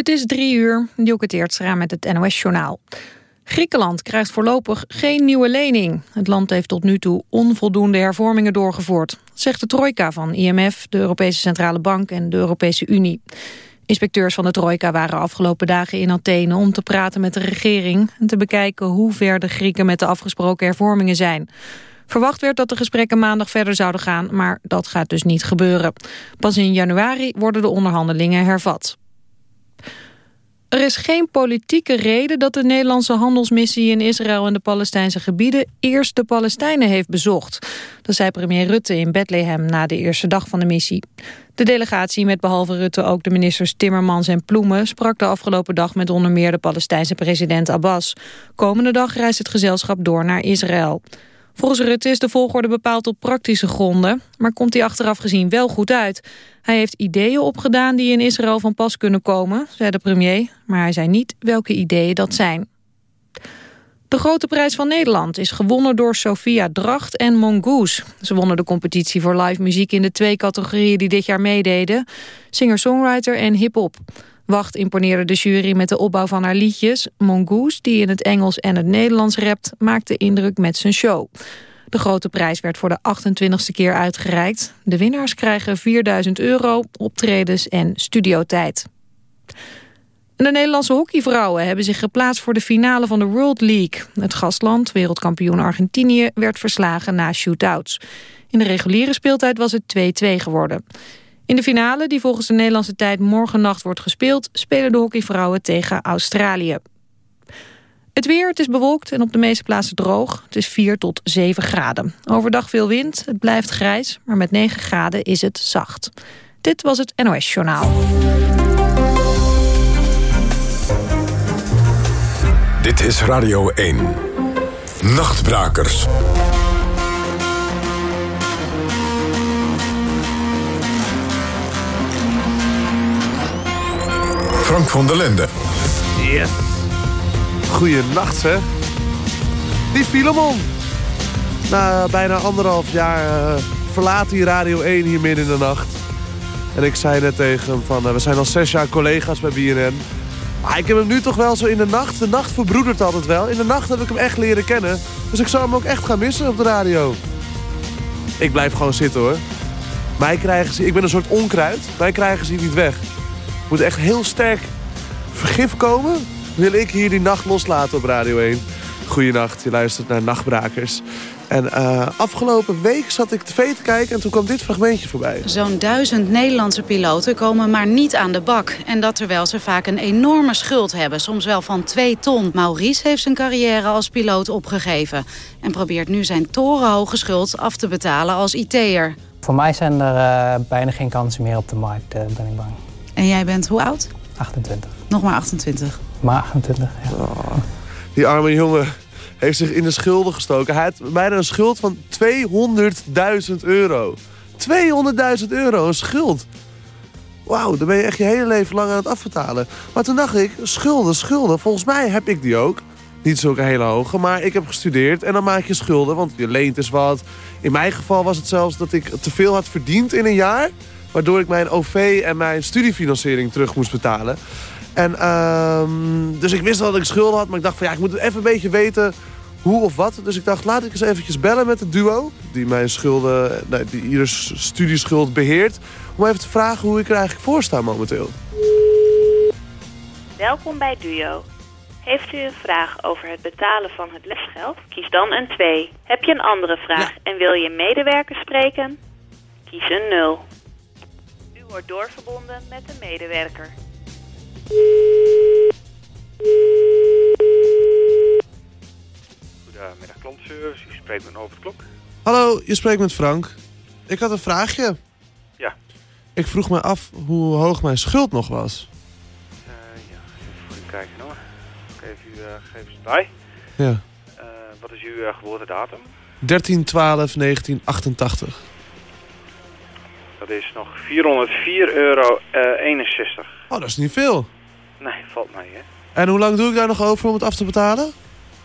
Het is drie uur, Dielke Teertstra met het NOS-journaal. Griekenland krijgt voorlopig geen nieuwe lening. Het land heeft tot nu toe onvoldoende hervormingen doorgevoerd... zegt de trojka van IMF, de Europese Centrale Bank en de Europese Unie. Inspecteurs van de trojka waren afgelopen dagen in Athene... om te praten met de regering en te bekijken hoe ver de Grieken... met de afgesproken hervormingen zijn. Verwacht werd dat de gesprekken maandag verder zouden gaan... maar dat gaat dus niet gebeuren. Pas in januari worden de onderhandelingen hervat. Er is geen politieke reden dat de Nederlandse handelsmissie in Israël en de Palestijnse gebieden eerst de Palestijnen heeft bezocht. Dat zei premier Rutte in Bethlehem na de eerste dag van de missie. De delegatie met behalve Rutte ook de ministers Timmermans en Ploemen sprak de afgelopen dag met onder meer de Palestijnse president Abbas. Komende dag reist het gezelschap door naar Israël. Volgens Rutte is de volgorde bepaald op praktische gronden, maar komt hij achteraf gezien wel goed uit. Hij heeft ideeën opgedaan die in Israël van pas kunnen komen, zei de premier, maar hij zei niet welke ideeën dat zijn. De grote prijs van Nederland is gewonnen door Sophia Dracht en Mongoose. Ze wonnen de competitie voor live muziek in de twee categorieën die dit jaar meededen. Singer-songwriter en hip-hop. Wacht imponeerde de jury met de opbouw van haar liedjes. Mongoose, die in het Engels en het Nederlands rapt, maakte indruk met zijn show. De grote prijs werd voor de 28e keer uitgereikt. De winnaars krijgen 4000 euro, optredens en studiotijd. De Nederlandse hockeyvrouwen hebben zich geplaatst voor de finale van de World League. Het gastland, wereldkampioen Argentinië, werd verslagen na shootouts. In de reguliere speeltijd was het 2-2 geworden. In de finale, die volgens de Nederlandse tijd morgennacht wordt gespeeld... spelen de hockeyvrouwen tegen Australië. Het weer, het is bewolkt en op de meeste plaatsen droog. Het is 4 tot 7 graden. Overdag veel wind, het blijft grijs, maar met 9 graden is het zacht. Dit was het NOS Journaal. Dit is Radio 1. Nachtbrakers. Frank van der Lende. Yes. Goeienacht zeg. Die Filemon. Na bijna anderhalf jaar uh, verlaat hij Radio 1 hier midden in de nacht. En ik zei net tegen hem van, uh, we zijn al zes jaar collega's bij BNN. Maar ik heb hem nu toch wel zo in de nacht. De nacht verbroedert altijd wel. In de nacht heb ik hem echt leren kennen. Dus ik zou hem ook echt gaan missen op de radio. Ik blijf gewoon zitten hoor. Mij krijgen ze, ik ben een soort onkruid. Mij krijgen ze hier niet weg moet echt heel sterk vergif komen. Wil ik hier die nacht loslaten op Radio 1. Goedenacht, je luistert naar Nachtbrakers. En uh, afgelopen week zat ik tv te kijken en toen kwam dit fragmentje voorbij. Zo'n duizend Nederlandse piloten komen maar niet aan de bak. En dat terwijl ze vaak een enorme schuld hebben, soms wel van twee ton. Maurice heeft zijn carrière als piloot opgegeven. En probeert nu zijn torenhoge schuld af te betalen als IT'er. Voor mij zijn er uh, bijna geen kansen meer op de markt, uh, ben ik bang. En jij bent hoe oud? 28. Nog maar 28? Maar 28, ja. Oh, die arme jongen heeft zich in de schulden gestoken. Hij had bijna een schuld van 200.000 euro. 200.000 euro, een schuld. Wauw, dan ben je echt je hele leven lang aan het afbetalen. Maar toen dacht ik, schulden, schulden. Volgens mij heb ik die ook. Niet zulke hele hoge, maar ik heb gestudeerd en dan maak je schulden, want je leent dus wat. In mijn geval was het zelfs dat ik te veel had verdiend in een jaar. Waardoor ik mijn OV en mijn studiefinanciering terug moest betalen. En um, dus ik wist al dat ik schulden had. Maar ik dacht van ja, ik moet even een beetje weten hoe of wat. Dus ik dacht, laat ik eens eventjes bellen met het duo. Die mijn schulden, nee, die ieders studieschuld beheert. Om even te vragen hoe ik er eigenlijk voor sta momenteel. Welkom bij Duo. Heeft u een vraag over het betalen van het lesgeld? Kies dan een 2. Heb je een andere vraag ja. en wil je een medewerker spreken? Kies een 0 wordt doorverbonden met een medewerker. Goedemiddag klantenservice, u spreekt met Over Klok. Hallo, je spreekt met Frank. Ik had een vraagje. Ja. Ik vroeg me af hoe hoog mijn schuld nog was. Uh, ja, even voor u kijken hoor. Ik even uw uh, gegevens bij. Ja. Uh, wat is uw geboortedatum? 13 12 1988. Dat is nog 404,61 euro. Oh, dat is niet veel. Nee, valt mee, hè. En hoe lang doe ik daar nog over om het af te betalen?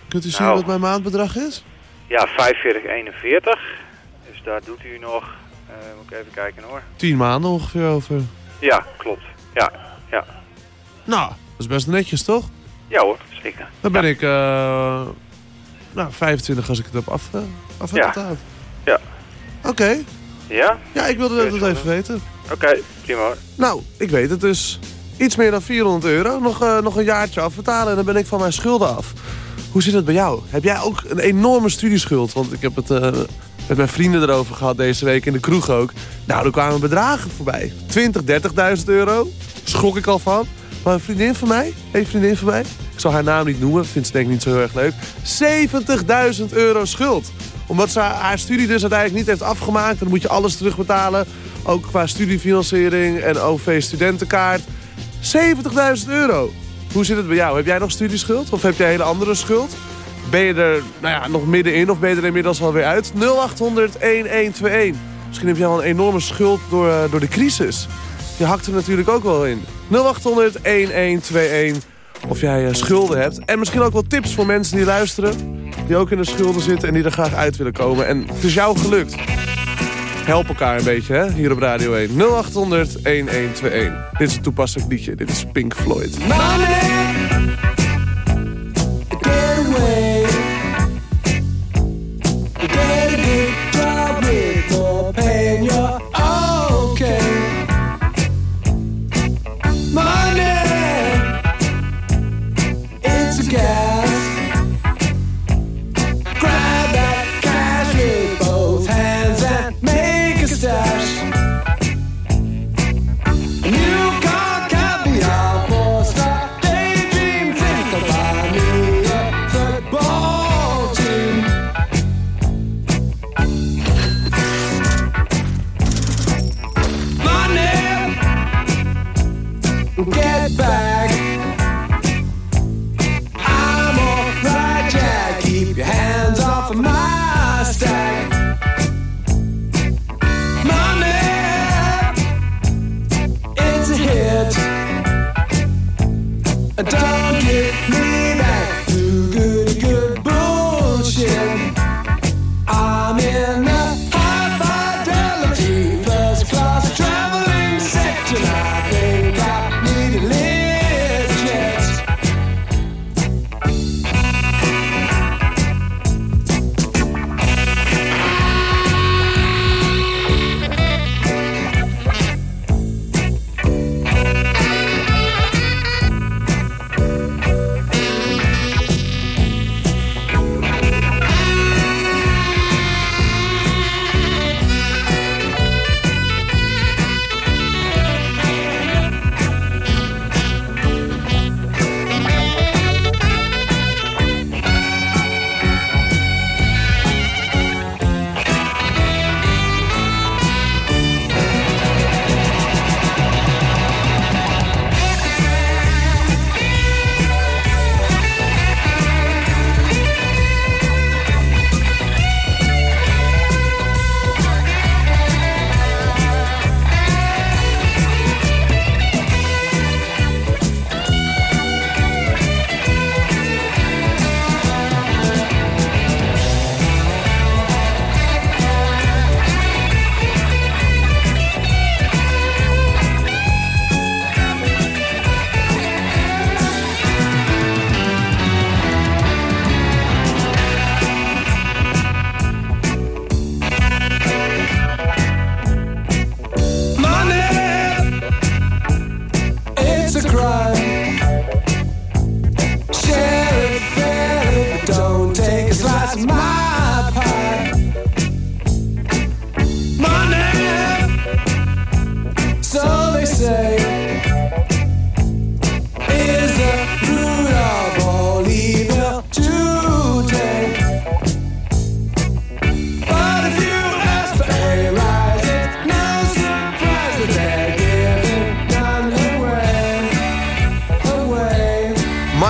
Kunt u zien Nou. wat mijn maandbedrag is? Ja, 45,41. Dus daar doet u nog... eh, moet ik even kijken hoor. 10 maanden ongeveer over. Ja, klopt. Ja, ja. Nou, dat is best netjes, toch? Ja hoor, zeker. Dan ben ik... eh, nou, 25 als ik het heb af, uh, af Ja. betaald. Ja. Oké. Ja? Ja, ik wilde dat even weten. Oké, prima hoor. Nou, ik weet het dus. Iets meer dan 400 euro. Nog, eh, nog een jaartje afbetalen en dan ben ik van mijn schulden af. Hoe zit het bij jou? Heb jij ook een enorme studieschuld? Want ik heb het eh, met mijn vrienden erover gehad deze week in de kroeg ook. Nou, er kwamen bedragen voorbij. 20, 30.000 euro. Schrok ik al van. Maar een vriendin van mij, een vriendin van mij... ik zal haar naam niet noemen, vindt ze denk ik niet zo heel erg leuk... 70.000 euro schuld. Omdat ze haar studie dus uiteindelijk niet heeft afgemaakt... dan moet je alles terugbetalen. Ook qua studiefinanciering en OV-studentenkaart. 70.000 euro. Hoe zit het bij jou? Heb jij nog studieschuld? Of heb jij een hele andere schuld? Ben je er nou ja, nog middenin of ben je er inmiddels alweer uit? 0800 1121. Misschien heb jij wel een enorme schuld door, eh, door de crisis. Je hakt er natuurlijk ook wel in. 0800 1121. Of jij eh, schulden hebt. En misschien ook wel tips voor mensen die luisteren. Die ook in de schulden zitten en die er graag uit willen komen. En het is jou gelukt. Help elkaar een beetje, hè? Hier op Radio 1. 0800 1121. Dit is een toepasselijk liedje. Dit is Pink Floyd. Get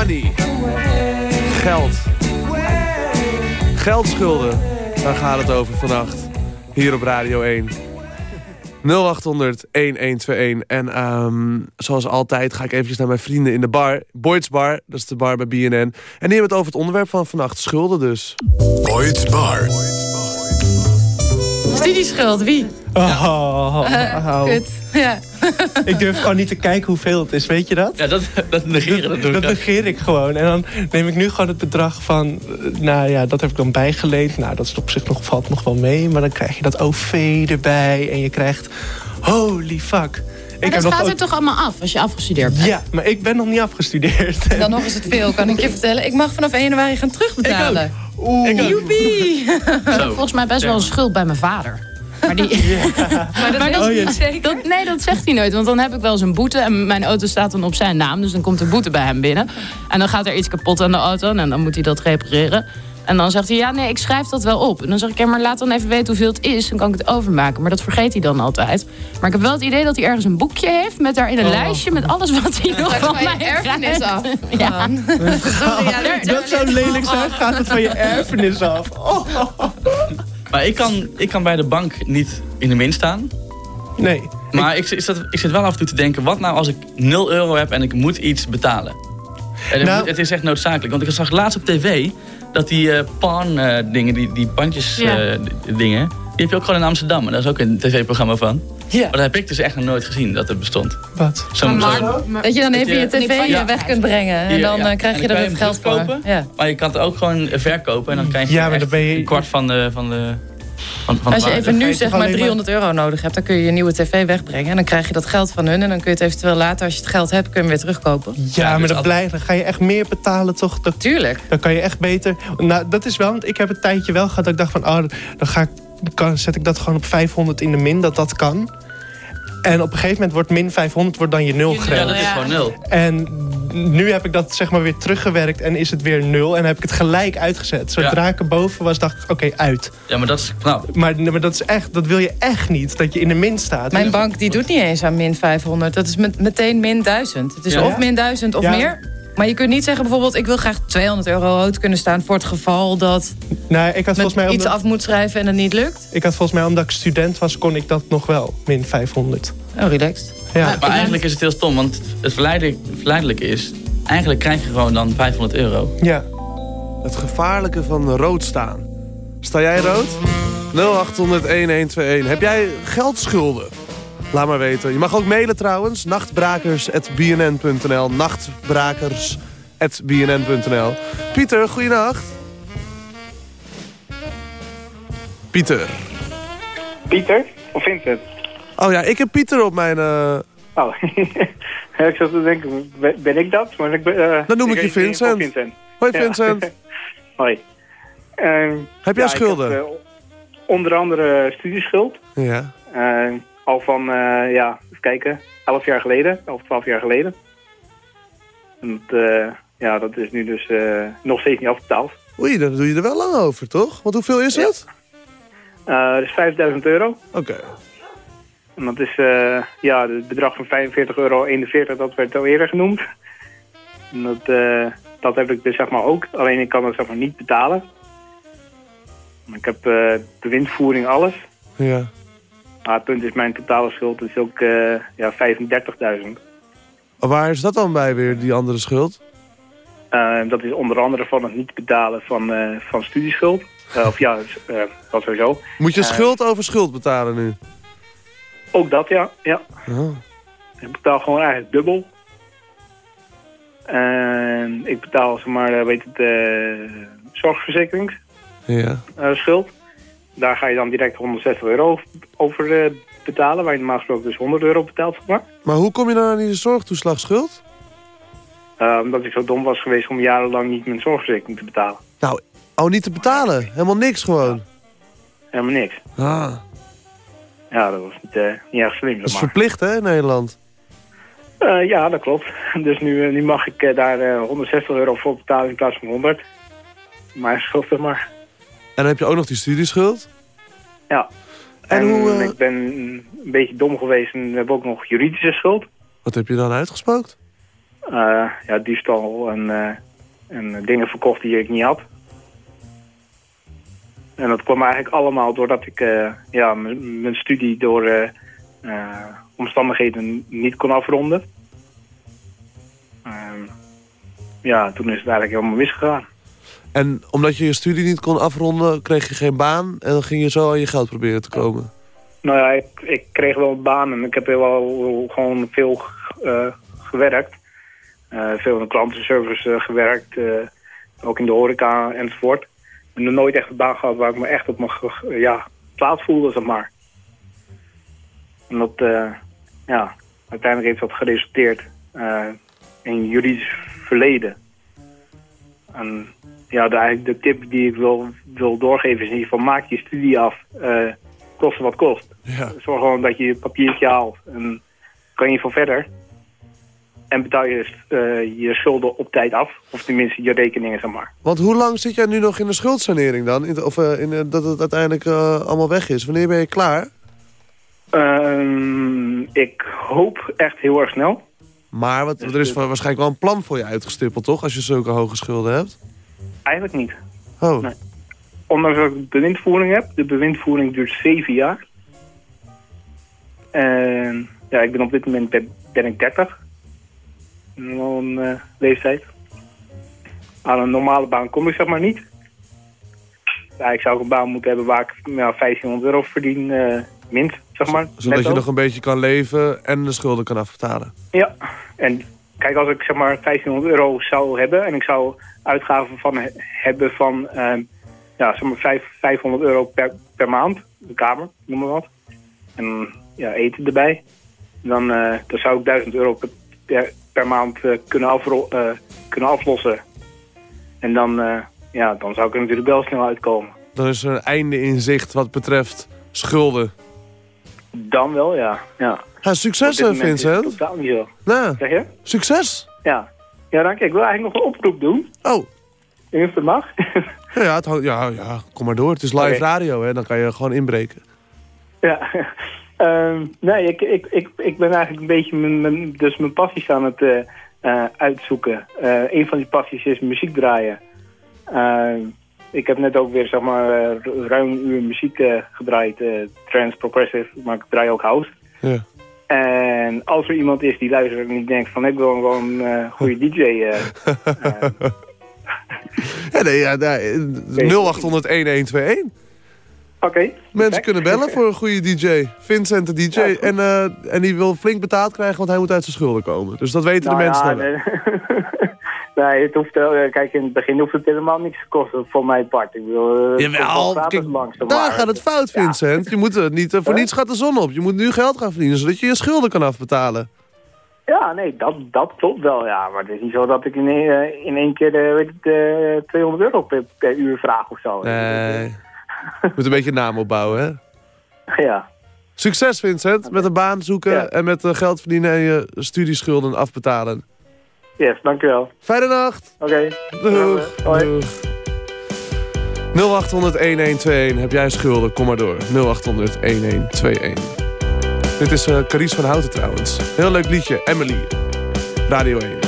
Money. Geld. Geldschulden. Daar gaat het over vannacht. Hier op Radio 1. 0800 1121. En ehm, zoals altijd ga ik eventjes naar mijn vrienden in de bar. Boyd's Bar, dat is de bar bij BNN. En die hebben het over het onderwerp van vannacht. Schulden dus. Boyd's Bar. Studieschuld, wie? Oh, Eh, oh. kut. Ja. Ik durf gewoon niet te kijken hoeveel het is, weet je dat? Ja, dat, dat negeren. Dat, doe ik Dat ook. negeer ik gewoon. En dan neem ik nu gewoon het bedrag van... eh, Nou ja, dat heb ik dan bijgeleend. Nou, dat is op zich nog, valt nog wel mee. Maar dan krijg je dat OV erbij. En je krijgt... Holy fuck. Maar dat gaat er toch allemaal af als je afgestudeerd bent? Ja, maar ik ben nog niet afgestudeerd. Dan nog eens het veel, kan ik je vertellen. Ik mag vanaf 1 januari gaan terugbetalen. Oeh. Joepie! Ik heb Zo. volgens mij best wel een schuld bij mijn vader. Maar, die, maar dat, Oh, is ja. niet zeker. Dat, nee, dat zegt hij nooit. Want dan heb ik wel eens een boete. En mijn auto staat dan op zijn naam. Dus dan komt de boete bij hem binnen. En dan gaat er iets kapot aan de auto. En dan moet hij dat repareren. En dan zegt hij, ja nee, ik schrijf dat wel op. En dan zeg ik, ja, maar laat dan even weten hoeveel het is. Dan kan ik het overmaken. Maar dat vergeet hij dan altijd. Maar ik heb wel het idee dat hij ergens een boekje heeft... met daarin een Oh. lijstje met alles wat hij nog van mij erfenis af. Ja. Dat zou lelijk zijn. Gaat het van je erfenis af. Oh. Maar ik kan, ik kan bij de bank niet in de min staan. Nee. Maar ik, ik, zit, ik zit wel af en toe te denken... wat nou als ik 0 euro heb en ik moet iets betalen? En het, Nou- moet- het is echt noodzakelijk. Want ik zag laatst op tv... dat die eh pawn eh, dingen, die, die bandjes Ja. eh, dingen... die heb je ook gewoon in Amsterdam. En daar is ook een tv-programma van. Ja. Maar dat heb ik dus echt nog nooit gezien, dat het bestond. Wat? Zo'n- Dat je dan even je tv Ja. weg kunt brengen. En dan ja. krijg En je dan er geld voor. terugkopen. Ja. Maar je kan het ook gewoon verkopen. En dan krijg je Ja, maar echt dan ben je- een kwart van de... Van de van, van Als je even nu zeg maar alleen 300 euro nodig hebt, dan kun je je nieuwe tv wegbrengen. En dan krijg je dat geld van hun. En dan kun je het eventueel later, als je het geld hebt, kun je hem weer terugkopen. Ja, maar dus dan, blij, dan ga je echt meer betalen, toch? Dat, Tuurlijk. dan kan je echt beter... Nou, dat is wel, want ik heb een tijdje wel gehad dat ik dacht van... Oh, dan ga ik, kan, zet ik dat gewoon op 500 in de min, dat dat kan. En op een gegeven moment wordt min 500 wordt dan je nul Ja, dat is gewoon nul. En nu heb ik dat zeg maar weer teruggewerkt en is het weer nul. En dan heb ik het gelijk uitgezet. Zodra ik erboven was, dacht ik, oké, uit. Ja, maar dat is knap. Maar, maar dat, is echt, dat wil je echt niet, dat je in de min staat. Mijn bank die doet niet eens aan min 500. Dat is met, meteen min 1000. Het is Ja. of min 1000 of Ja. meer. Maar je kunt niet zeggen bijvoorbeeld... ik wil graag 200 euro rood kunnen staan... voor het geval dat nou, ik had volgens mij iets omdat, af moet schrijven en het niet lukt. ik had volgens mij omdat ik student was, kon ik dat nog wel. Min 500. Oh, relaxed. Ja. Maar eigenlijk is het heel stom, want het verleidelijk, verleidelijke is... eigenlijk krijg je gewoon dan 500 euro. ja. Het gevaarlijke van rood staan. Sta jij rood? 0800-1121. Heb jij geldschulden? Laat maar weten. Je mag ook mailen trouwens. Nachtbrakers.bnn.nl Nachtbrakers.bnn.nl Pieter, goeienacht. Pieter. Pieter of Vincent? Oh ja, ik heb Pieter op mijn... eh, Oh, ik zat te denken, ben- ik dat? Maar ik ben, eh, Dan noem ik je Vincent. Hoi Ja. Vincent. Hoi. Ehm, Heb jij ja, schulden? heb, eh, onder andere studieschuld. Ja. Al van, eh, ja, even kijken, 11 jaar geleden, of 12 jaar geleden. En dat, eh, ja, dat is nu dus eh, nog steeds niet afbetaald. Oei, dan doe je er wel lang over, toch? Want hoeveel is het? Dat is 5000 euro. Oké. En dat is ja, het bedrag van 45,41 euro, dat werd al eerder genoemd. En dat, dat heb ik dus zeg maar ook, alleen ik kan het zeg maar niet betalen. Ik heb eh bewindvoering, alles. Ja. Maar het punt is, mijn totale schuld is ook eh ja, 35.000. Waar is dat dan bij weer, die andere schuld? Eh, dat is onder andere van het niet betalen van, eh, van studieschuld. Of ja, dat sowieso. Moet je schuld over schuld betalen nu? Ook dat, ja. ja. Oh. Ik betaal gewoon eigenlijk dubbel. En ik betaal, zeg maar, weet het, zorgverzekeringsschuld. Ja. Daar ga je dan direct 160 euro over eh, betalen, waar je normaal gesproken dus 100 euro betaalt, zeg maar. Maar hoe kom je dan aan die zorgtoeslagschuld? Eh, omdat ik zo dom was geweest om jarenlang niet mijn zorgverzekering te betalen. Nou, oh, niet te betalen. Helemaal niks gewoon. Helemaal niks. Ah. Ja, dat was niet, eh, niet erg slim, Dat is maar. verplicht, hè, in Nederland? Ja, dat klopt. Dus nu, nu mag ik daar eh, 160 euro voor betalen in plaats van 100. Maar schuld zeg maar. En dan heb je ook nog die studieschuld. Ja. En En, hoe, eh, ik ben een beetje dom geweest en heb ook nog juridische schuld. Wat heb je dan uitgespookt? Eh, ja, diefstal en, eh, en dingen verkocht die ik niet had. En dat kwam eigenlijk allemaal doordat ik ja, mijn studie door omstandigheden niet kon afronden. Ja, toen is het eigenlijk helemaal misgegaan. En omdat je je studie niet kon afronden, kreeg je geen baan... en dan ging je zo aan je geld proberen te komen. Nou ja, ik, ik kreeg wel een baan en ik heb heel wel gewoon veel eh, gewerkt. Eh, veel in de klantenservice eh, gewerkt, ook in de horeca enzovoort. En nog nooit echt een baan gehad waar ik me echt op mijn ja, plaats voelde, zeg maar. En dat, ja, uiteindelijk heeft dat geresulteerd in juridisch verleden. En ja, de, eigenlijk de tip die ik wil, wil doorgeven is in ieder geval maak je studie af, eh koste wat kost. Ja. Zorg gewoon dat je je papiertje haalt en kan je van verder. En betaal je eh, je schulden op tijd af, of tenminste je rekeningen, zeg maar. Want hoe lang zit jij nu nog in de schuldsanering dan? In of eh, in, dat het uiteindelijk allemaal weg is? Wanneer ben je klaar? Ehm, ik hoop echt heel erg snel. Maar wat, er is wa- waarschijnlijk wel een plan voor je uitgestippeld, toch? Als je zulke hoge schulden hebt. Eigenlijk niet. Oh. Nee. Ondanks dat ik bewindvoering heb. De bewindvoering duurt zeven jaar. En ja, ik ben op dit moment ben, ben ik 30. Al een eh, leeftijd. Aan een normale baan kom ik zeg maar niet. Ja, ik zou ook een baan moeten hebben waar ik ja, 1500 euro verdien, eh mint, zeg maar. Zodat je nog een beetje kan leven en de schulden kan afbetalen. Ja, en kijk, als ik zeg maar 1500 euro zou hebben en ik zou uitgaven van he- hebben van ehm, ja, zeg maar vijf- 500 euro per, per maand, de kamer, noem maar wat. En ja, eten erbij. Dan, eh, dan zou ik 1000 euro per, per, per maand eh, kunnen, afro- eh, kunnen aflossen. En dan, ja, dan zou ik er natuurlijk wel snel uitkomen. Dan is er een einde in zicht wat betreft schulden. Dan wel, ja. ja. Ja, succes, eh, het Vincent. totaal niet zo. Nou, Zeg je? succes. Ja. Ja, dank je. Ik wil eigenlijk nog een oproep doen. Oh. Of dat mag? Ja, ja, het ja, ja, kom maar door. Het is live radio, hè. Dan kan je gewoon inbreken. Ja, Ehm, nee, ik, ik, ik, ik ben eigenlijk een beetje mijn, mijn, dus mijn passies aan het eh, eh, uitzoeken. Eh, een van die passies is muziek draaien. Ehm, ik heb net ook weer zeg maar ruim een uur muziek gedraaid, trance, progressive, maar ik draai ook house. Ja. En als er iemand is die luistert en die denkt van ik wil gewoon een eh, goede DJ. eh, Ja, nee, ja, nee, 0800-1121. Oké. Mensen kunnen bellen voor een goede DJ. Vincent de DJ. en, eh, en die wil flink betaald krijgen, want hij moet uit zijn schulden komen. Dus dat weten Nou de mensen ja. nee, het hoeft, eh, kijk, in het begin hoeft het helemaal niks te kosten voor mijn part. Ik wil, eh, het Jawel, kijk, daar maar. gaat het fout, Vincent. Je moet het niet, eh, voor niets gaat de zon op. Je moet nu geld gaan verdienen, zodat je je schulden kan afbetalen. Ja, nee, dat, dat klopt wel, ja. Maar het is niet zo dat ik in, één- in één keer weet eh, 200 euro per, per uur vraag of zo. Nee. Je moet een beetje naam opbouwen, hè? Ja. Succes, Vincent. Met een baan zoeken en met geld verdienen en je studieschulden afbetalen. Yes, dankjewel. Fijne nacht. Oké. Doeg. Hoi. Doeg. 0800-1121. Heb jij schulden? Kom maar door. 0800-1121. Dit is eh Carice van Houten trouwens. Heel leuk liedje. Emily. Radio 1.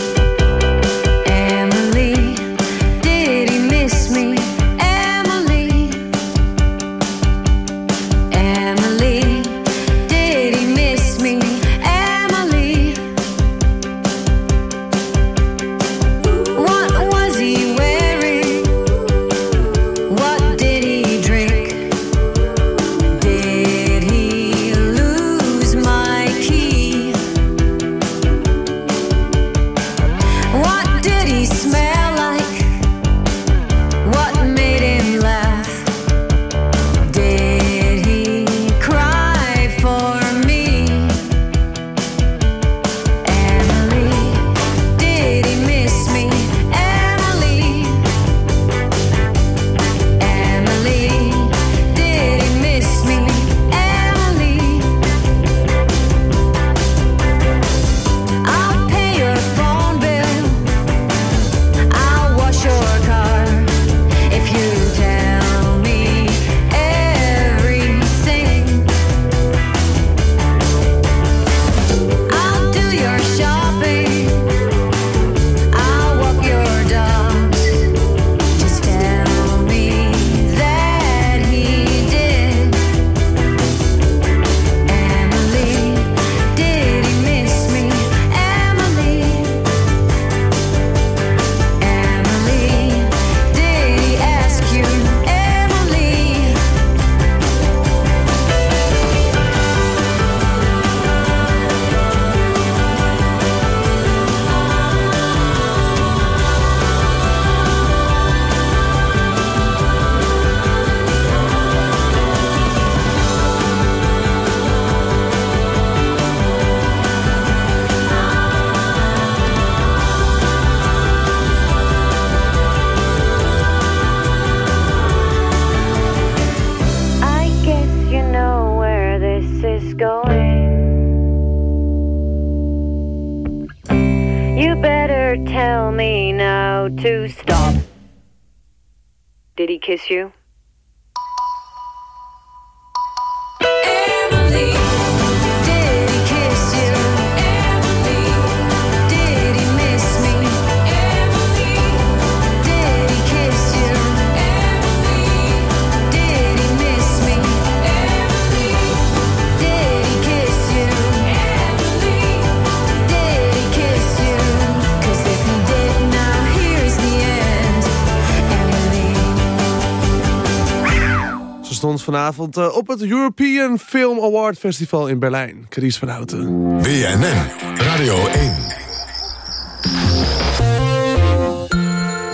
Vanavond eh, op het European Film Award Festival in Berlijn. Carice van Houten. BNN Radio 1.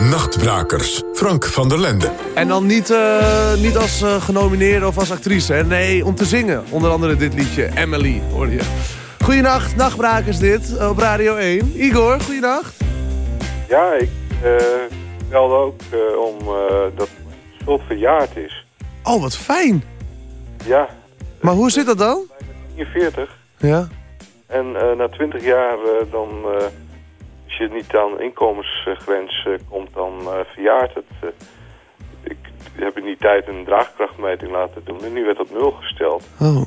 Nachtbrakers. Frank van der Lende. En dan niet, eh, niet als eh, genomineerde of als actrice. Hè? Nee, om te zingen. Onder andere dit liedje. Emily, hoor je. Goedenacht, nachtbrakers dit. Op Radio 1. Igor, goedenacht. Ja, ik eh belde ook eh, om eh, dat mijn schuld verjaard is. Oh, wat fijn. Ja, Maar hoe zit dat dan? 43. Ja. En eh, na 20 jaar eh, dan, eh, als je niet aan de inkomensgrens komt, dan verjaart het. Ik heb in die tijd een draagkrachtmeting laten doen en nu werd dat nul gesteld. Oh.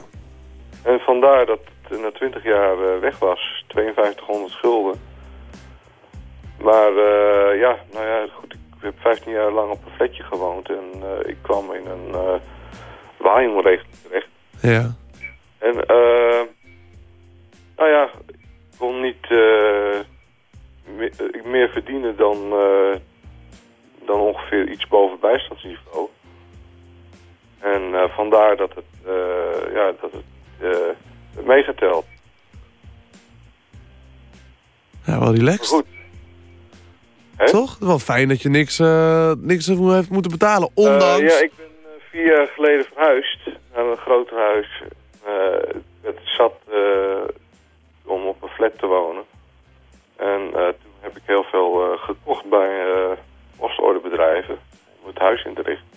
En vandaar dat het na 20 jaar weg was, 5200 schulden. Maar ja, nou ja, goed, heb 15 jaar lang op een flatje gewoond en eh, ik kwam in een uh, waaijongregeling terecht. Ja. En eh, nou ja, ik kon niet eh, me- eh, meer verdienen dan, eh, dan ongeveer iets boven bijstandsniveau. En eh, vandaar dat het, eh, ja, dat het eh, meegeteld. Ja, wel relaxed. Goed. Toch? Wel fijn dat je niks, eh, niks heeft moeten betalen. Ondanks... Eh, ja, ik ben eh, vier jaar geleden verhuisd naar een groter huis. Het zat om op een flat te wonen. En toen heb ik heel veel gekocht bij eh postorderbedrijven om het huis in te richten.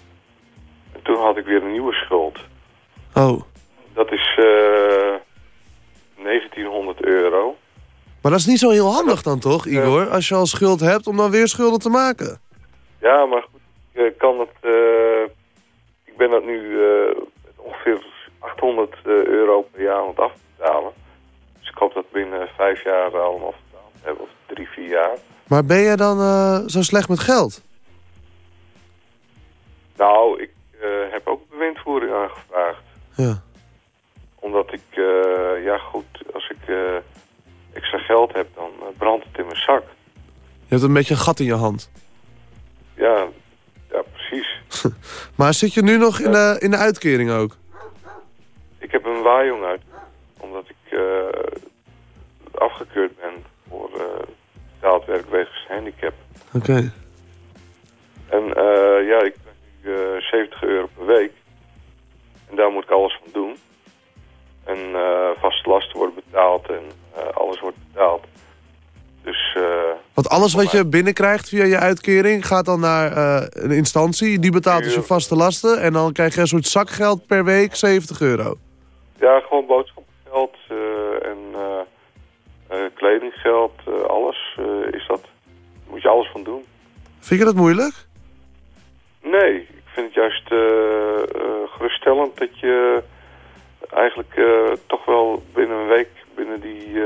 En toen had ik weer een nieuwe schuld. Maar dat is niet zo heel handig dan toch, Igor? Als je al schuld hebt, om dan weer schulden te maken. Ja, maar goed, ik eh, kan het... eh, ik ben dat nu eh, ongeveer 800 eh, euro per jaar aan het afbetalen. Dus ik hoop dat binnen vijf jaar allemaal betaald hebben, of drie, vier jaar. Maar ben jij dan zo slecht met geld? Nou, ik heb ook bewindvoering aangevraagd. Ja. Hebt een beetje een gat in je hand. Ja, ja precies. Maar zit je nu nog in de, in de uitkering ook? Ik heb een waaijong uit, omdat ik eh, afgekeurd ben voor eh betaald werk wegens handicap. Oké. Alles wat je binnenkrijgt via je uitkering gaat dan naar eh, een instantie. Die betaalt dus je vaste lasten. En dan krijg je een soort zakgeld per week, 70 euro. ja, gewoon boodschappengeld eh, en eh, kledinggeld, alles is dat. Daar moet je alles van doen. Vind je dat moeilijk? Nee, ik vind het juist geruststellend dat je eigenlijk toch wel binnen een week, binnen die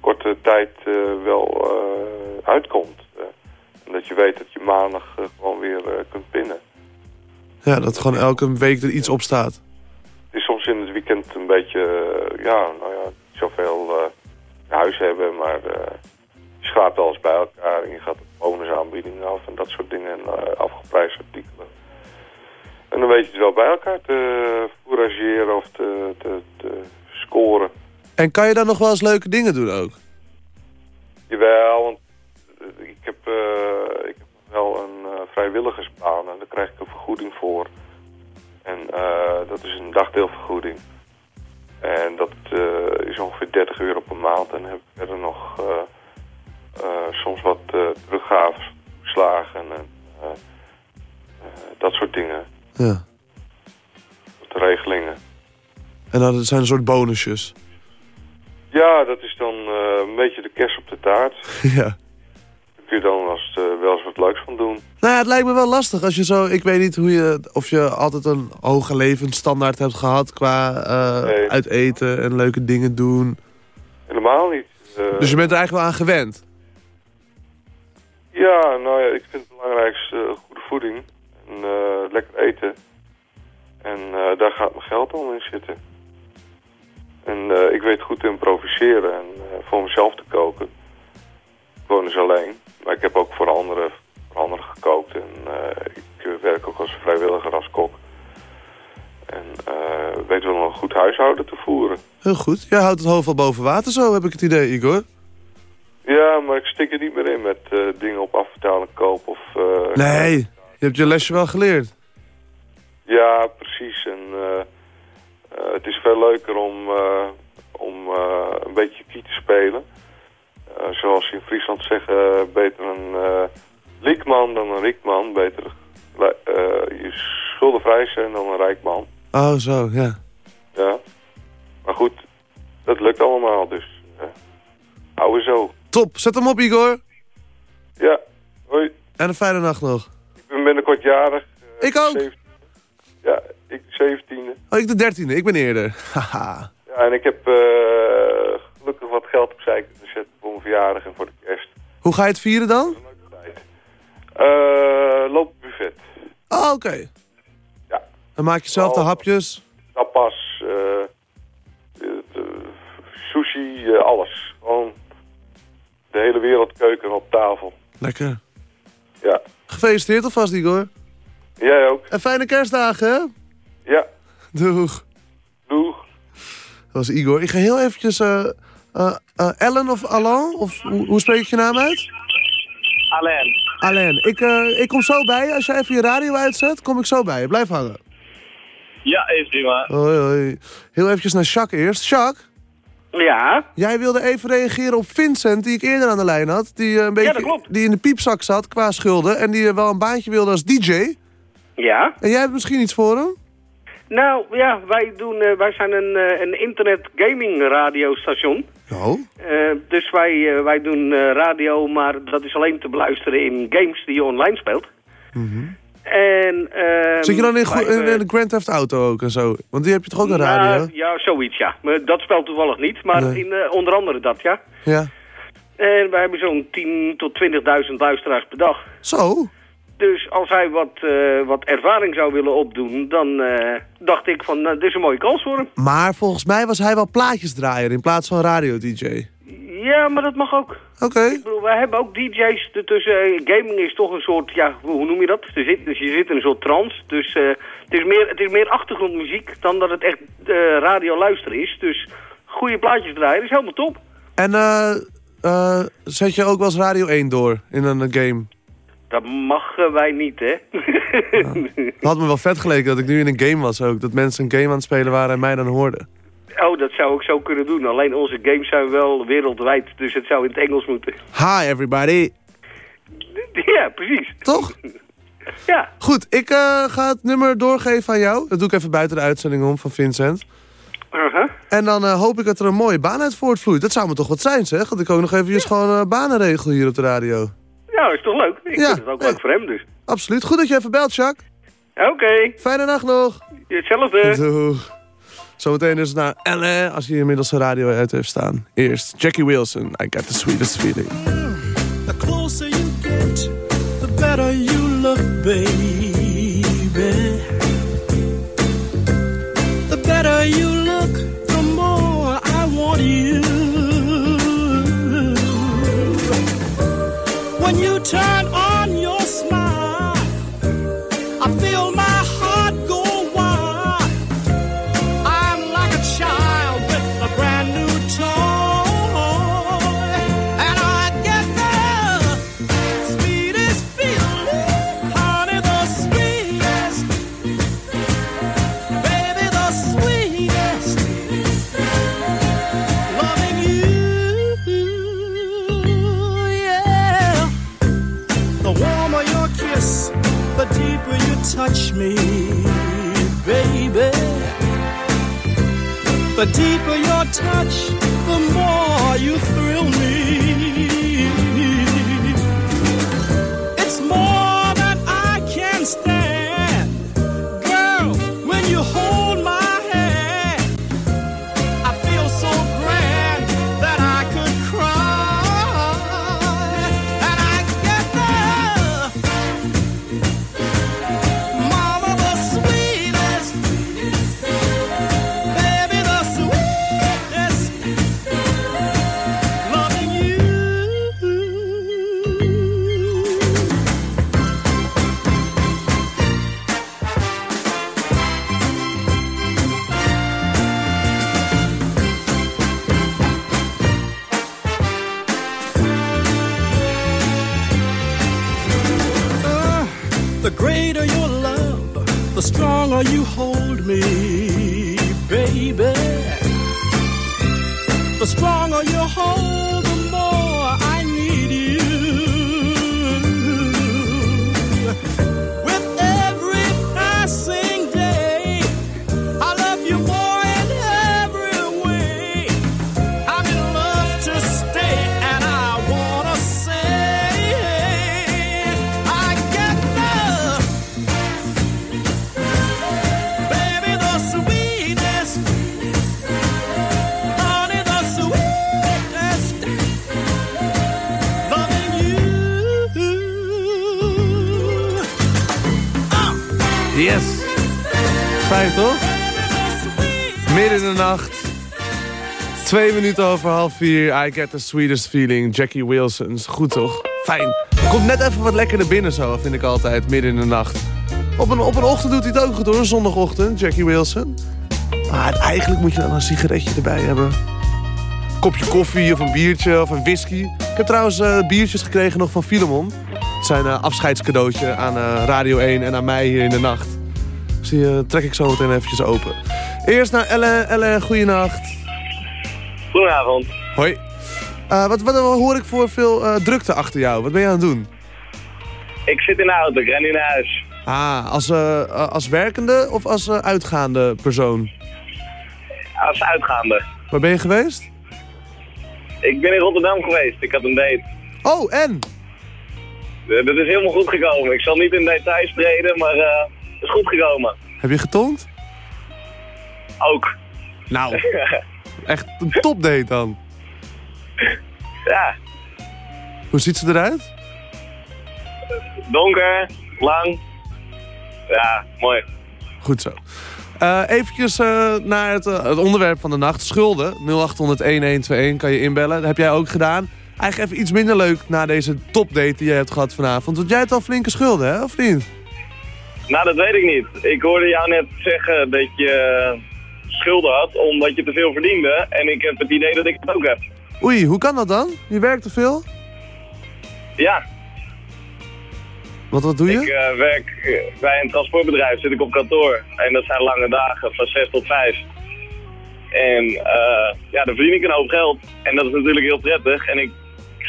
korte tijd wel uitkomt. En dat je weet dat je maandag eh, gewoon weer eh, kunt pinnen. Ja, dat gewoon elke week er iets op staat. Het is soms in het weekend een beetje, eh, ja, nou ja, niet zoveel huis hebben, maar je schraapt alles bij elkaar en je gaat bonusaanbiedingen af en dat soort dingen en eh, afgeprijsde artikelen. En dan weet je het wel bij elkaar te fourageren of te, te, te scoren. En kan je dan nog wel eens leuke dingen doen ook? Dagdeelvergoeding. En dat eh, is ongeveer 30 euro per maand. En heb ik verder nog eh, eh, soms wat teruggaves, slagen en dat soort dingen. Ja. Wat regelingen. En dat zijn een soort bonusjes. Ja, dat is dan een beetje de kerst op de taart. ja. Het lijkt me wel lastig als je zo... Ik weet niet hoe je, of je altijd een hoge levensstandaard hebt gehad... qua Nee. uit eten en leuke dingen doen. Helemaal niet. Eh, Dus je bent er eigenlijk wel aan gewend. Ja, nou ja, ik vind het belangrijkste eh, goede voeding. En lekker eten. En daar gaat mijn geld al in zitten. En ik weet goed te improviseren en voor mezelf te koken. Ik woon dus alleen. Maar ik heb ook voor anderen, voor anderen gekookt. En eh, ik werk ook als vrijwilliger als kok. En eh, weet wel een goed huishouden te voeren. Heel goed. Jij houdt het hoofd wel boven water zo, heb ik het idee, Igor. Ja, maar ik stik er niet meer in met eh, dingen op afbetalen koop of... Nee, je hebt je lesje wel geleerd. Ja, precies. En het is veel leuker om, om een beetje kie te spelen. Zoals ze in Friesland zeggen, beter een liekman dan een riekman. Beter eh, je schuldenvrij zijn dan een rijk man. Oh, zo, ja. Ja. Maar goed, dat lukt allemaal, dus uh, hou er zo. Top, zet hem op, Igor. Ja, hoi. En een fijne nacht nog. Ik ben binnenkort jarig. eh, Ik ook. 17 Ja, ik 17e. Oh, ik de dertiende, ik ben eerder. Haha. Ja, en ik heb eh, gelukkig wat geld opzij zetten voor mijn verjaardag en voor de kerst. Hoe ga je het vieren dan? Eh loop buffet. Oh, oké. Ja. Dan maak je zelf de Oh. hapjes. Tapas, eh, eh, sushi, alles. Gewoon de hele wereldkeuken op tafel. Lekker. Ja. Gefeliciteerd alvast, Igor. Jij ook? En fijne kerstdagen, hè? Ja. Doeg. Doeg. Dat was Igor. Ik ga heel eventjes... Ellen of Alain? Of hoe, hoe spreek je je naam uit? Alain. Alain. Ik, eh, ik kom zo bij je. Als jij even je radio uitzet, kom ik zo bij je. Blijf hangen. Ja, is prima. Hoi, hoi. Heel eventjes naar Jacques eerst. Jacques? Ja? Jij wilde even reageren op Vincent, die ik eerder aan de lijn had. Die, eh, een beetje, dat klopt. die in de piepzak zat qua schulden. En die eh, wel een baantje wilde als DJ. Ja? En jij hebt misschien iets voor hem? Nou, ja, wij, doen, eh, wij zijn een, eh, een internet gaming radiostation. Oh. Dus wij, wij doen radio, maar dat is alleen te beluisteren in games die je online speelt. En, ehm, Zit je dan in, wij, go- in, Grand Theft Auto ook en zo? Want die heb je toch ook een radio? nou, ja, zoiets, ja. Maar dat speelt toevallig niet, maar Nee. in, onder andere dat, ja. Ja. En wij hebben zo'n 10 tot 20.000 luisteraars per dag. Zo? Dus als hij wat, eh, wat ervaring zou willen opdoen, dan eh, dacht ik van, nou, dit is een mooie kans voor hem. Maar volgens mij was hij wel plaatjesdraaier in plaats van radio-dj. Ja, maar dat mag ook. Oké. Ik bedoel, wij hebben ook DJ's ertussen. Eh, Gaming is toch een soort, ja, hoe noem je dat? Er zit, dus je zit in een soort trance. Dus het, is meer, het is meer achtergrondmuziek dan dat het echt radio luisteren is. Dus goede plaatjes draaien is helemaal top. En zet je ook wel eens Radio 1 door in een game? Dat mogen wij niet, hè? Het had me wel vet geleken dat ik nu in een game was ook. Dat mensen een game aan het spelen waren en mij dan hoorden. Oh, dat zou ik zo kunnen doen. Alleen onze games zijn wel wereldwijd, dus het zou in het Engels moeten. Hi everybody. Ja, precies. Toch? Ja. Goed, ik eh, ga het nummer doorgeven aan jou. Dat doe ik even buiten de uitzending om van Vincent. Uh-huh. En dan eh, hoop ik dat er een mooie baan uit voortvloeit. Dat zou me toch wat zijn, zeg. Dat ik ook nog eventjes gewoon uh, banen regel hier op de radio. Ja, dat is toch leuk? Ik Ja, vind het ook leuk voor hem dus. Absoluut. Goed dat je even belt, Jacques. Oké. Fijne nacht nog. Hetzelfde. Doeg. Zometeen dus naar Ellen, als hij inmiddels zijn radio uit heeft staan. Eerst Jackie Wilson, I Got The Sweetest Feeling. Fijn toch? Midden in de nacht. Twee minuten over half vier. I get the sweetest feeling. Jackie Wilson. Goed toch? Fijn. Komt net even wat lekkerder binnen zo, vind ik altijd. Midden in de nacht. Op een, op een ochtend doet hij het ook goed hoor. Zondagochtend. Jackie Wilson. Maar eigenlijk moet je dan een sigaretje erbij hebben. Kopje koffie of een biertje of een whisky. Ik heb trouwens eh, biertjes gekregen nog van Filemon. Het zijn een afscheidscadeautje aan eh, Radio 1 en aan mij hier in de nacht. Die eh, trek ik zo meteen eventjes open. Eerst naar Ellen. Ellen, goeienacht. Goedenavond. Hoi. Eh, wat, wat hoor ik voor veel eh, drukte achter jou? Wat ben je aan het doen? Ik zit in de auto, ik ren nu naar huis. Ah, als, als werkende of als uitgaande persoon? Als uitgaande. Waar ben je geweest? Ik ben in Rotterdam geweest, ik had een date. Oh, en? Dat is helemaal goed gekomen. Ik zal niet in details treden, maar is goed gekomen. Heb je getoond? Ook. Nou, echt een topdate dan. ja, Hoe ziet ze eruit? donker, lang. Ja, mooi. Goed zo. Eventjes eh, naar het, eh, het onderwerp van de nacht. Schulden. 0800-1121 kan je inbellen. Dat heb jij ook gedaan. Eigenlijk even iets minder leuk na deze topdate die jij hebt gehad vanavond. Want jij hebt al flinke schulden, hè? Of niet? Nou, dat weet ik niet. Ik hoorde jou net zeggen dat je eh, schulden had omdat je te veel verdiende. En ik heb het idee dat ik het ook heb. Oei, hoe kan dat dan? Je werkt te veel? Ja, Wat, wat doe je? ik eh, werk eh, bij een transportbedrijf, zit ik op kantoor. En dat zijn lange dagen, van 6 tot 5. En eh, ja, dan verdien ik een hoop geld. En dat is natuurlijk heel prettig. En ik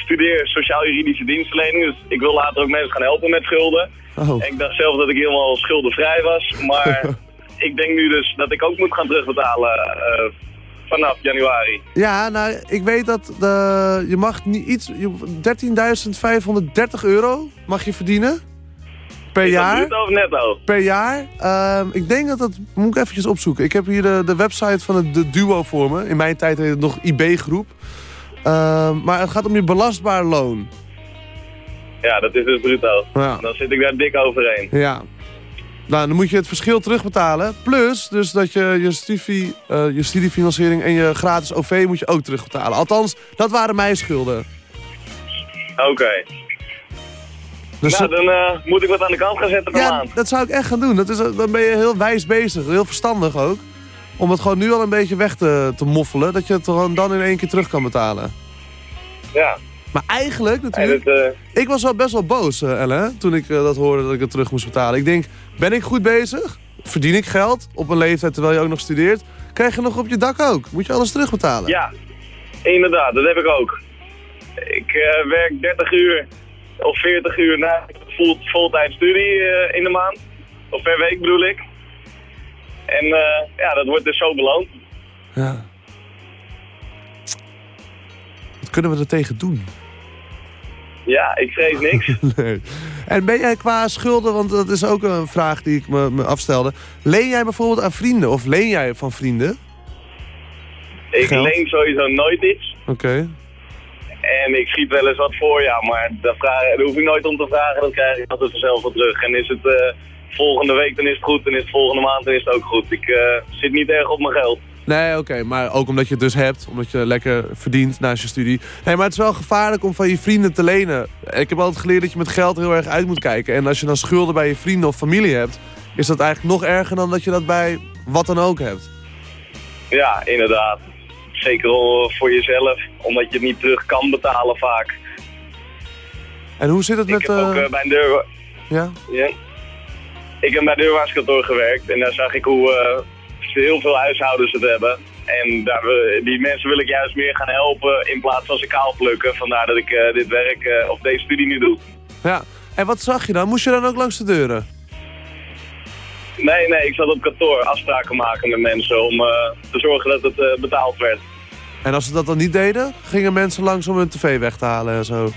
studeer sociaal-juridische dienstverlening, dus ik wil later ook mensen gaan helpen met schulden. Oh. En ik dacht zelf dat ik helemaal schuldenvrij was, maar ik denk nu dus dat ik ook moet gaan terugbetalen eh, vanaf januari. Ja, nou, ik weet dat de, je mag niet iets... je- 13.530 euro mag je verdienen. Per Is jaar. bruto of netto? Per jaar. Ehm, ik denk dat dat... Moet ik eventjes opzoeken. Ik heb hier de, de website van het de Duo voor me. In mijn tijd heette het nog IB-groep. Ehm, maar het gaat om je belastbaar loon. Ja, dat is dus bruto. Ja. Dan zit ik daar dik overheen. Ja. Nou, dan moet je het verschil terugbetalen. Plus dus dat je je, studie, eh, je studiefinanciering en je gratis OV moet je ook terugbetalen. Althans, dat waren mijn schulden. Oké. Dus nou, dan eh, moet ik wat aan de kant gaan zetten per Ja, maand. dat zou ik echt gaan doen. Dat is, dan ben je heel wijs bezig. Heel verstandig ook. Om het gewoon nu al een beetje weg te, te moffelen. Dat je het gewoon dan in één keer terug kan betalen. Ja. Maar eigenlijk natuurlijk... Eh, Ik was wel best wel boos, eh, Ellen, toen ik eh, dat hoorde dat ik het terug moest betalen. Ik denk, ben ik goed bezig? Verdien ik geld op een leeftijd terwijl je ook nog studeert? Krijg je nog op je dak ook? Moet je alles terugbetalen? Ja, inderdaad, dat heb ik ook. Ik werk 30 uur of 40 uur na vol, voltijd studie in de maand. Of per week bedoel ik. En eh, ja, dat wordt dus zo beloond. Ja. Wat kunnen we er tegen doen? Ja, ik vrees niks. nee. En ben jij qua schulden, want dat is ook een vraag die ik me, me afstelde. Leen jij bijvoorbeeld aan vrienden of leen jij van vrienden? Ik Geld? leen sowieso nooit iets. Oké. En ik schiet wel eens wat voor, ja. Maar dat, vraag, daar hoef ik nooit om te vragen. Dat krijg ik altijd vanzelf wel terug. En is het eh, volgende week, dan is het goed. En is het volgende maand, dan is het ook goed. Ik eh, zit niet erg op mijn geld. Nee, oké, maar ook omdat je het dus hebt, omdat je lekker verdient naast je studie. Nee, maar het is wel gevaarlijk om van je vrienden te lenen. Ik heb altijd geleerd dat je met geld heel erg uit moet kijken. En als je dan schulden bij je vrienden of familie hebt, is dat eigenlijk nog erger dan dat je dat bij wat dan ook hebt. Ja, inderdaad. Zeker al voor jezelf, omdat je het niet terug kan betalen vaak. En hoe zit het Ik met... heb ook eh, eh, bij een deur... Ja? Ja. Ik heb bij deurwaarskantoor gewerkt en daar zag ik hoe eh, heel veel huishoudens het hebben. En daar, die mensen wil ik juist meer gaan helpen in plaats van ze kaal plukken. Vandaar dat ik eh, dit werk eh, of deze studie nu doe. Ja. En wat zag je dan? Moest je dan ook langs de deuren? Nee, nee, ik zat op kantoor afspraken maken met mensen om te zorgen dat het betaald werd. En als ze dat dan niet deden, gingen mensen langs om hun tv weg te halen en zo.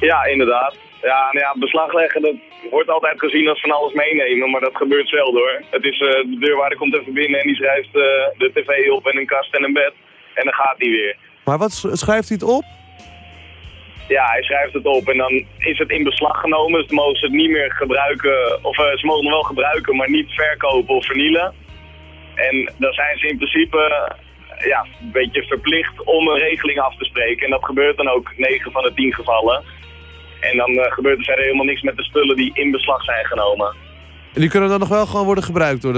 Ja, inderdaad. Ja, nou ja, beslag leggen, dat wordt altijd gezien als van alles meenemen, maar dat gebeurt zelden hoor. Het is, eh, de deurwaarder komt even binnen en die schrijft eh, de tv op en een kast en een bed. En dan gaat hij weer. Maar wat sch- schrijft hij het op? Ja, hij schrijft het op en dan is het in beslag genomen. Dus mogen ze het niet meer gebruiken, of eh, ze mogen het wel gebruiken, maar niet verkopen of vernielen. En dan zijn ze in principe ja, een beetje verplicht om een regeling af te spreken. En dat gebeurt dan ook 9 van de 10 gevallen. En dan eh, gebeurt er verder helemaal niks met de spullen die in beslag zijn genomen. En die kunnen dan nog wel gewoon worden gebruikt door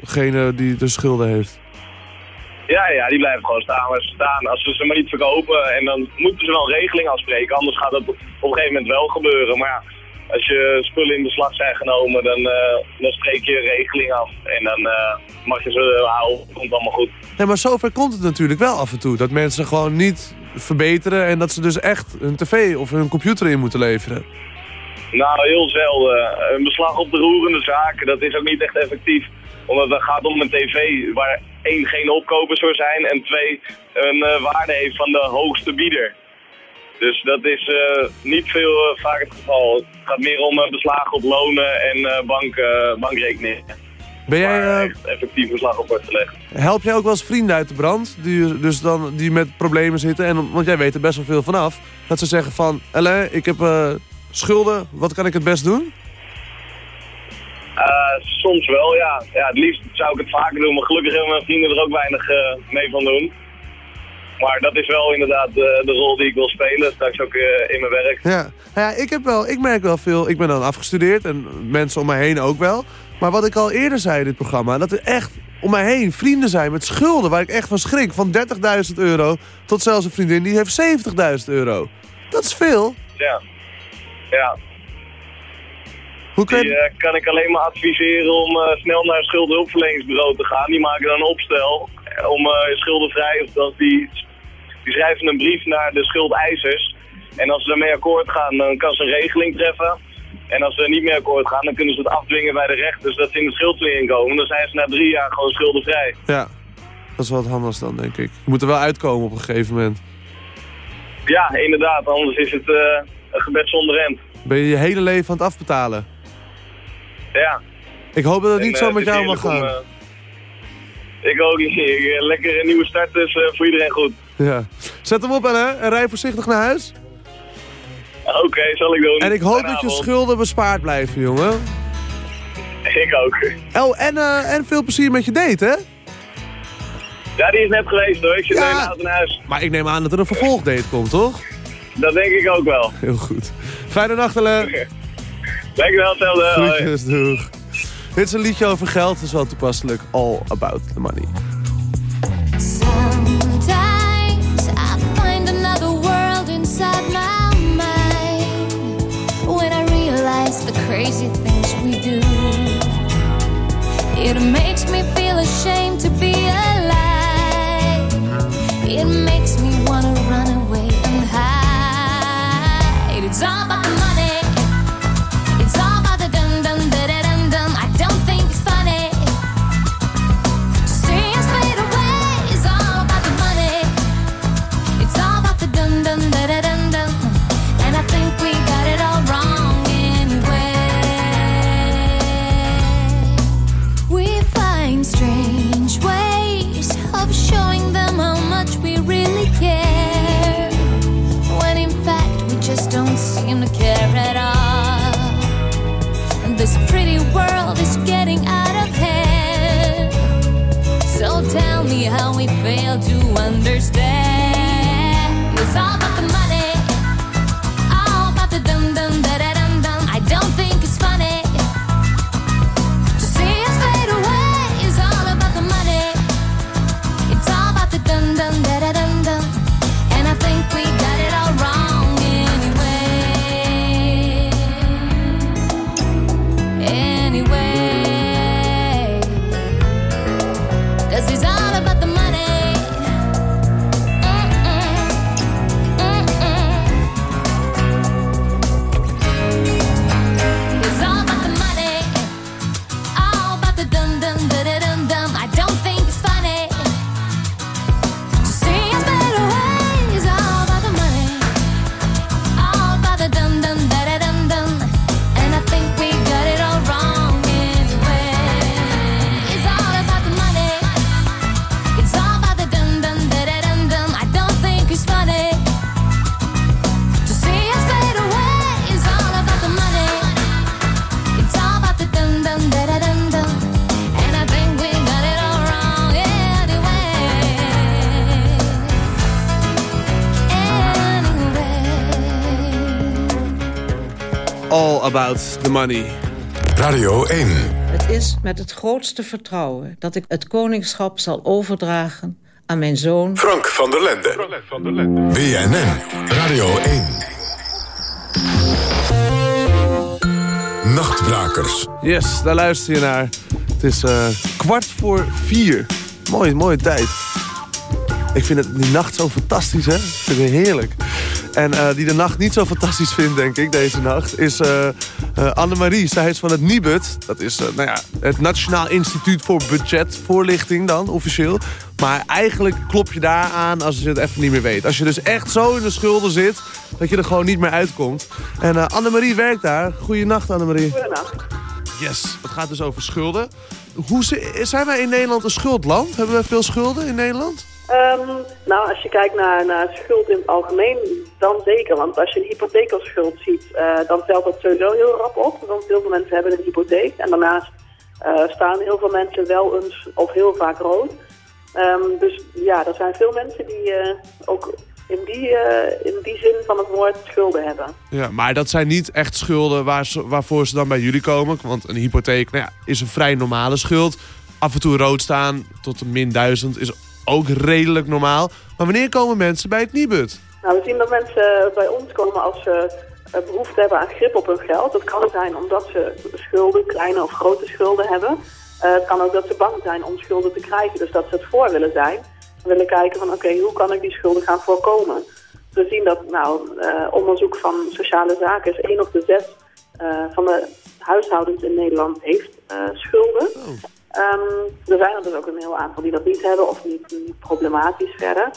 degene die de schulden heeft. Ja, ja, die blijven gewoon staan waar ze staan. Als ze ze maar niet verkopen en dan moeten ze wel een regeling afspreken. Anders gaat dat op een gegeven moment wel gebeuren. Maar ja, als je spullen in beslag zijn genomen, dan, eh, dan spreek je een regeling af. En dan eh, mag je ze houden. Komt allemaal goed. Nee, maar zover komt het natuurlijk wel af en toe. Dat mensen gewoon niet verbeteren en dat ze dus echt hun tv of hun computer in moeten leveren. Nou, heel zelden. Een beslag op de roerende zaken, dat is ook niet echt effectief. Omdat het gaat om een tv waar één geen opkoper zou zijn en twee een eh, waarde heeft van de hoogste bieder. Dus dat is eh, niet veel eh, vaak het geval. Het gaat meer om beslagen op lonen en bank, bankrekeningen. Ben jij, eh, echt effectief beslag op wordt gelegd. help jij ook wel eens vrienden uit de brand? Die, dus dan, die met problemen zitten. En, want jij weet er best wel veel vanaf. Dat ze zeggen van, Ellen, ik heb eh, schulden. Wat kan ik het best doen? Eh, soms wel, ja. ja. Het liefst zou ik het vaker doen, maar gelukkig hebben mijn vrienden er ook weinig mee van doen. Maar dat is wel inderdaad de, de rol die ik wil spelen, straks ook in mijn werk. Ja, Nou ja ik, heb wel, ik merk wel veel. Ik ben dan afgestudeerd en mensen om mij heen ook wel. Maar wat ik al eerder zei in dit programma, dat er echt om mij heen vrienden zijn met schulden waar ik echt van schrik. Van 30.000 euro tot zelfs een vriendin die heeft 70.000 euro. Dat is veel. Ja. Ja. Hoe kan Die eh, kan ik alleen maar adviseren om eh, snel naar een schuldenhulpverleningsbureau te gaan. Die maken dan een opstel eh, om eh, schuldenvrij, of dat die, die schrijven een brief naar de schuldeisers. En als ze daarmee akkoord gaan, dan kan ze een regeling treffen. En als ze niet mee akkoord gaan, dan kunnen ze het afdwingen bij de rechters dat ze in de schuldverlening komen. Dan zijn ze na drie jaar gewoon schuldenvrij. Ja, dat is wel wat anders dan, denk ik. Je moet er wel uitkomen op een gegeven moment. Ja, inderdaad. Anders is het eh, een gebed zonder rent. Ben je je hele leven aan het afbetalen. Ja. Ik hoop dat het En, niet eh, zo met het is jou mag heerlijk om, gaan. eh, ik ook niet. Lekker een nieuwe start, dus eh, voor iedereen goed. Ja. Zet hem op, hè, en rij voorzichtig naar huis. Oké, zal ik doen. En ik hoop dat je schulden bespaard blijven, jongen. Ik ook. Oh, en, eh, en veel plezier met je date, hè? Ja, die is net geweest hoor. Ik zit Ja. in huis. Maar ik neem aan dat er een vervolgdate komt, toch? Dat denk ik ook wel. Heel goed. Fijne nacht. Dankjewel, hetzelfde. Groetjes, doeg. Dit is een liedje over geld, dat is wel toepasselijk. All about the money. Crazy things we do. It makes me feel ashamed to be alive. It makes me wanna run away and hide. It's all about the about the money. Radio 1. Het is met het grootste vertrouwen dat ik het koningschap zal overdragen aan mijn zoon... Frank van der Lende. BNN. Radio 1. Nachtbrakers. Yes, daar luister je naar. Het is eh, kwart voor vier. Mooi, mooie tijd. Ik vind het, die nacht zo fantastisch, hè? Ik vind het heerlijk. En eh, die de nacht niet zo fantastisch vindt, denk ik, deze nacht... is eh eh, Annemarie. Zij is van het NIBUD. Dat is nou ja, het Nationaal Instituut voor Budgetvoorlichting dan, officieel. Maar eigenlijk klop je daar aan als je het even niet meer weet. Als je dus echt zo in de schulden zit, dat je er gewoon niet meer uitkomt. En eh Annemarie werkt daar. Goeienacht, Annemarie. Goedenacht. Yes, het gaat dus over schulden. Hoe zijn wij in Nederland een schuldland? Hebben we veel schulden in Nederland? Ehm, nou, als je kijkt naar, naar schuld in het algemeen, dan zeker. Want als je een hypotheek als schuld ziet, eh, dan telt dat sowieso heel rap op. Want heel veel mensen hebben een hypotheek. En daarnaast eh, staan heel veel mensen wel eens of heel vaak rood. Ehm, dus ja, er zijn veel mensen die eh, ook in die, in die zin van het woord schulden hebben. Ja, maar dat zijn niet echt schulden waar waarvoor ze dan bij jullie komen. Want een hypotheek nou ja, is een vrij normale schuld. Af en toe rood staan tot een min duizend is ook redelijk normaal. Maar wanneer komen mensen bij het Nibud? Nou, we zien dat mensen bij ons komen als ze eh, behoefte hebben aan grip op hun geld. Dat kan zijn omdat ze schulden, kleine of grote schulden hebben. Eh, het kan ook dat ze bang zijn om schulden te krijgen, dus dat ze het voor willen zijn. Ze willen kijken van oké, hoe kan ik die schulden gaan voorkomen? We zien dat nou, eh, onderzoek van sociale zaken is 1 op de 6 eh, van de huishoudens in Nederland heeft schulden. Ehm, er zijn er dus ook een heel aantal die dat niet hebben of niet, niet problematisch verder.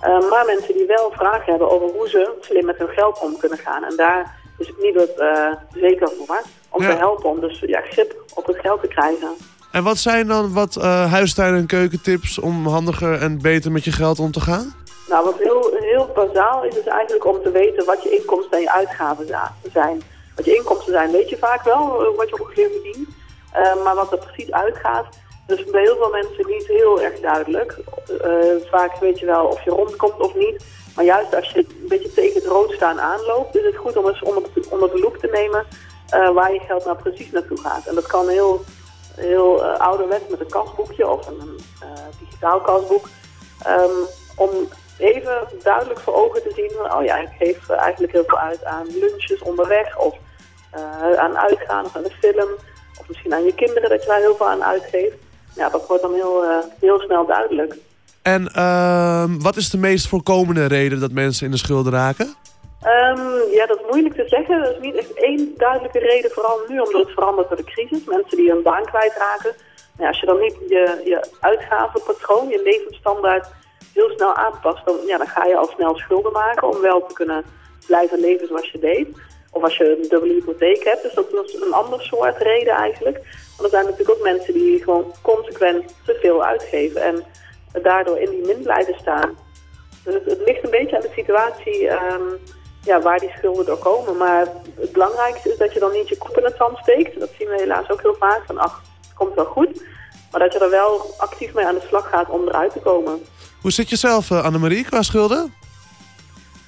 Ehm, maar mensen die wel vragen hebben over hoe ze slim met hun geld om kunnen gaan. En daar is het niet het, eh, zeker voor. Om te helpen om dus ja, grip op het geld te krijgen. En wat zijn dan wat eh huistuin- en keukentips om handiger en beter met je geld om te gaan? Nou, wat heel, heel bazaal is, is eigenlijk om te weten wat je inkomsten en je uitgaven zijn. Wat je inkomsten zijn, weet je vaak wel, eh, wat je ongeveer verdient. Eh, maar wat er precies uitgaat, is bij heel veel mensen niet heel erg duidelijk. Eh, vaak weet je wel of je rondkomt of niet. Maar juist als je een beetje tegen het rood staan aanloopt, is het goed om eens onder de, onder de loep te nemen eh, waar je geld nou precies naartoe gaat. En dat kan heel, heel eh, ouderwets met een kasboekje of een digitaal kasboek. Ehm, om even duidelijk voor ogen te zien van, oh ja, ik geef eigenlijk heel veel uit aan lunches onderweg of aan uitgaan of aan de film. Of misschien aan je kinderen dat je daar heel veel aan uitgeeft. Ja, dat wordt dan heel, eh, heel snel duidelijk. En ehm, wat is de meest voorkomende reden dat mensen in de schulden raken? Ehm, ja, dat is moeilijk te zeggen. Er is niet echt één duidelijke reden, vooral nu omdat het verandert door de crisis. Mensen die hun baan kwijtraken. Nou ja, als je dan niet je, je uitgavenpatroon, je levensstandaard heel snel aanpast, dan, ja, dan ga je al snel schulden maken om wel te kunnen blijven leven zoals je deed. Of als je een dubbele hypotheek hebt, dus dat is een ander soort reden eigenlijk. Want er zijn natuurlijk ook mensen die gewoon consequent te veel uitgeven en daardoor in die min blijven staan. Dus het, ligt een beetje aan de situatie ehm, ja, waar die schulden door komen. Maar het belangrijkste is dat je dan niet je kop in het zand steekt. Dat zien we helaas ook heel vaak. Van ach, het komt wel goed. Maar dat je er wel actief mee aan de slag gaat om eruit te komen. Hoe zit je zelf, eh, Annemarie, qua schulden?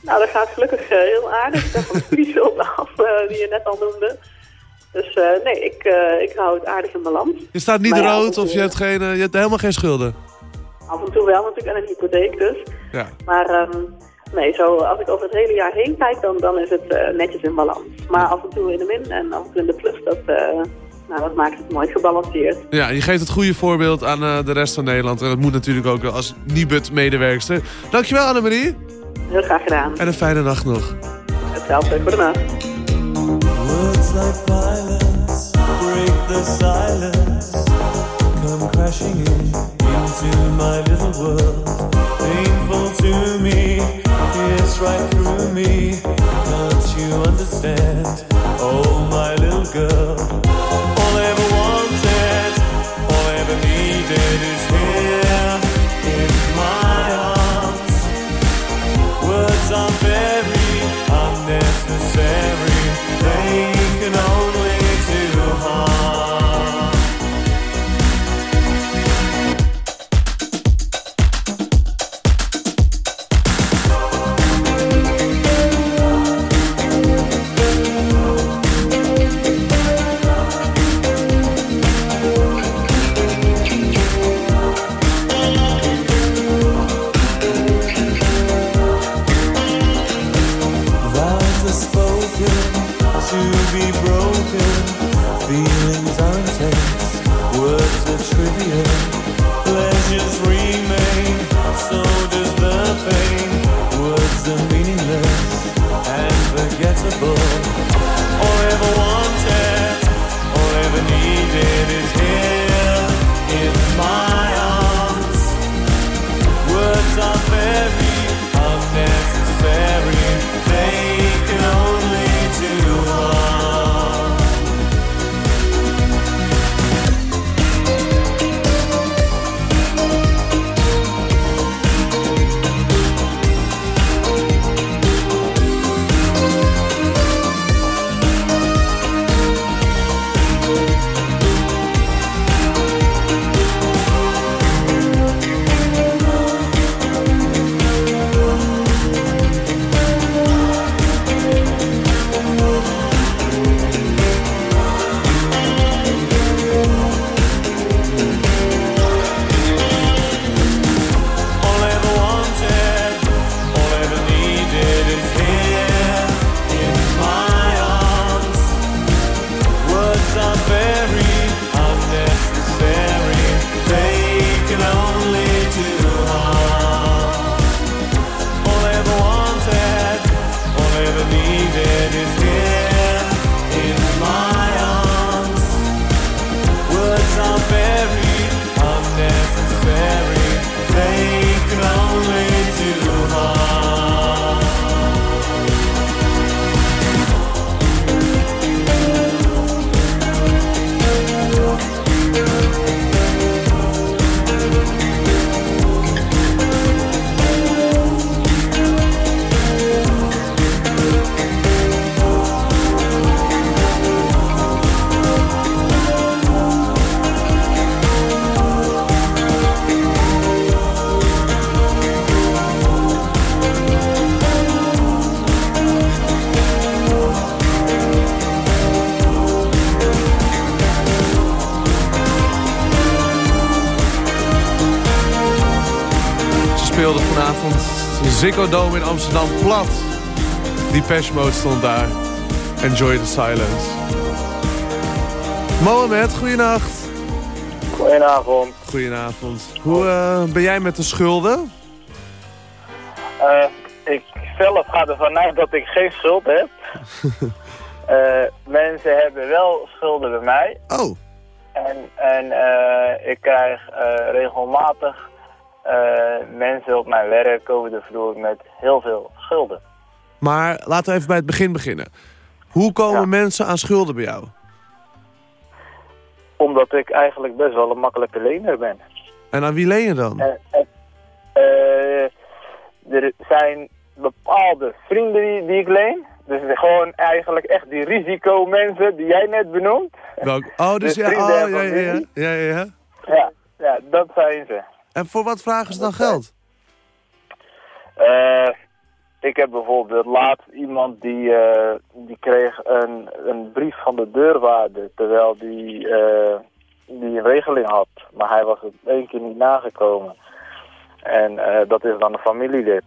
Nou, dat gaat gelukkig eh, heel aardig. Ik heb van de af, eh, die je net al noemde. Dus eh, nee, ik, ik hou het aardig in balans. Je staat niet Maar rood of je hebt, geen, je hebt helemaal geen schulden? Af en toe wel natuurlijk en een hypotheek dus. Ja. Maar ehm, nee, zo, als ik over het hele jaar heen kijk, dan, dan is het netjes in balans. Maar af en toe in de min en af en toe in de plus, dat, nou, dat maakt het mooi gebalanceerd. Ja, je geeft het goede voorbeeld aan de rest van Nederland. En dat moet natuurlijk ook als Nibud-medewerkster. Dankjewel, Annemarie. Heel graag gedaan. En een fijne nacht nog. Hetzelfde, goedenacht. Words like violence break the silence. Come crashing in into my little world. Painful to me, it's right through me. Don't you understand? Oh, my little girl. All I ever wanted, all I ever needed Ziggo Dome in Amsterdam plat. Die Mode stond daar. Enjoy the silence. Mohamed, goeienacht. Goedenavond. Goedenavond. Hoe eh, ben jij met de schulden? Eh, ik zelf ga ervan uit dat ik geen schuld heb. Eh, mensen hebben wel schulden bij mij. Oh. En, en ik krijg regelmatig eh, mensen op mijn werk over de vloer met heel veel schulden. Maar laten we even bij het begin beginnen. Hoe komen mensen aan schulden bij jou? Omdat ik eigenlijk best wel een makkelijke lener ben. En aan wie leen je dan? En, eh, er zijn bepaalde vrienden die, die ik leen. Dus gewoon eigenlijk echt die risicomensen die jij net benoemt. Welk? Oh, dus ja, oh, ja, ja, ja. Ja, ja, dat zijn ze. En voor wat vragen ze dan geld? Eh, ik heb bijvoorbeeld laatst iemand die, eh, die kreeg een, een brief van de deurwaarder terwijl die, eh, die een regeling had. Maar hij was het één keer niet nagekomen. En dat is dan een familielid.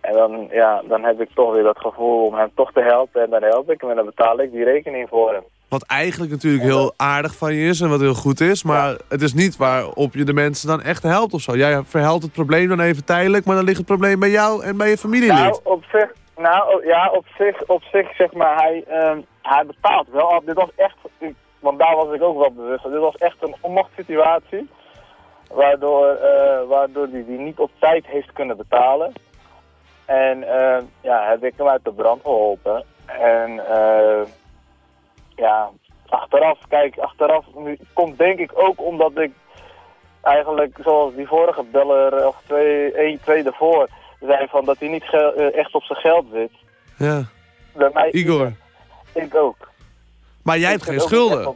En dan, ja, dan heb ik toch weer dat gevoel om hem toch te helpen. En dan help ik hem en dan betaal ik die rekening voor hem. Wat eigenlijk natuurlijk heel aardig van je is en wat heel goed is. Maar het is niet waarop je de mensen dan echt helpt of zo. Jij verhelpt het probleem dan even tijdelijk, maar dan ligt het probleem bij jou en bij je familielid. Nou, op zich, nou, ja, op zich, op zich zeg maar, hij, ehm, hij betaalt wel. Dit was echt, want daar was ik ook wel bewust van. Dit was echt een onmachtssituatie. Waardoor, eh, waardoor hij die niet op tijd heeft kunnen betalen. En ehm, ja, heb ik hem uit de brand geholpen. En eh, ja, achteraf, kijk, achteraf nu komt denk ik ook omdat ik eigenlijk zoals die vorige beller of twee, één, twee daarvoor zei van dat hij niet eh, echt op zijn geld zit. Ja. Bij mij, Igor. Ik ook. Maar jij Ik hebt geen schulden.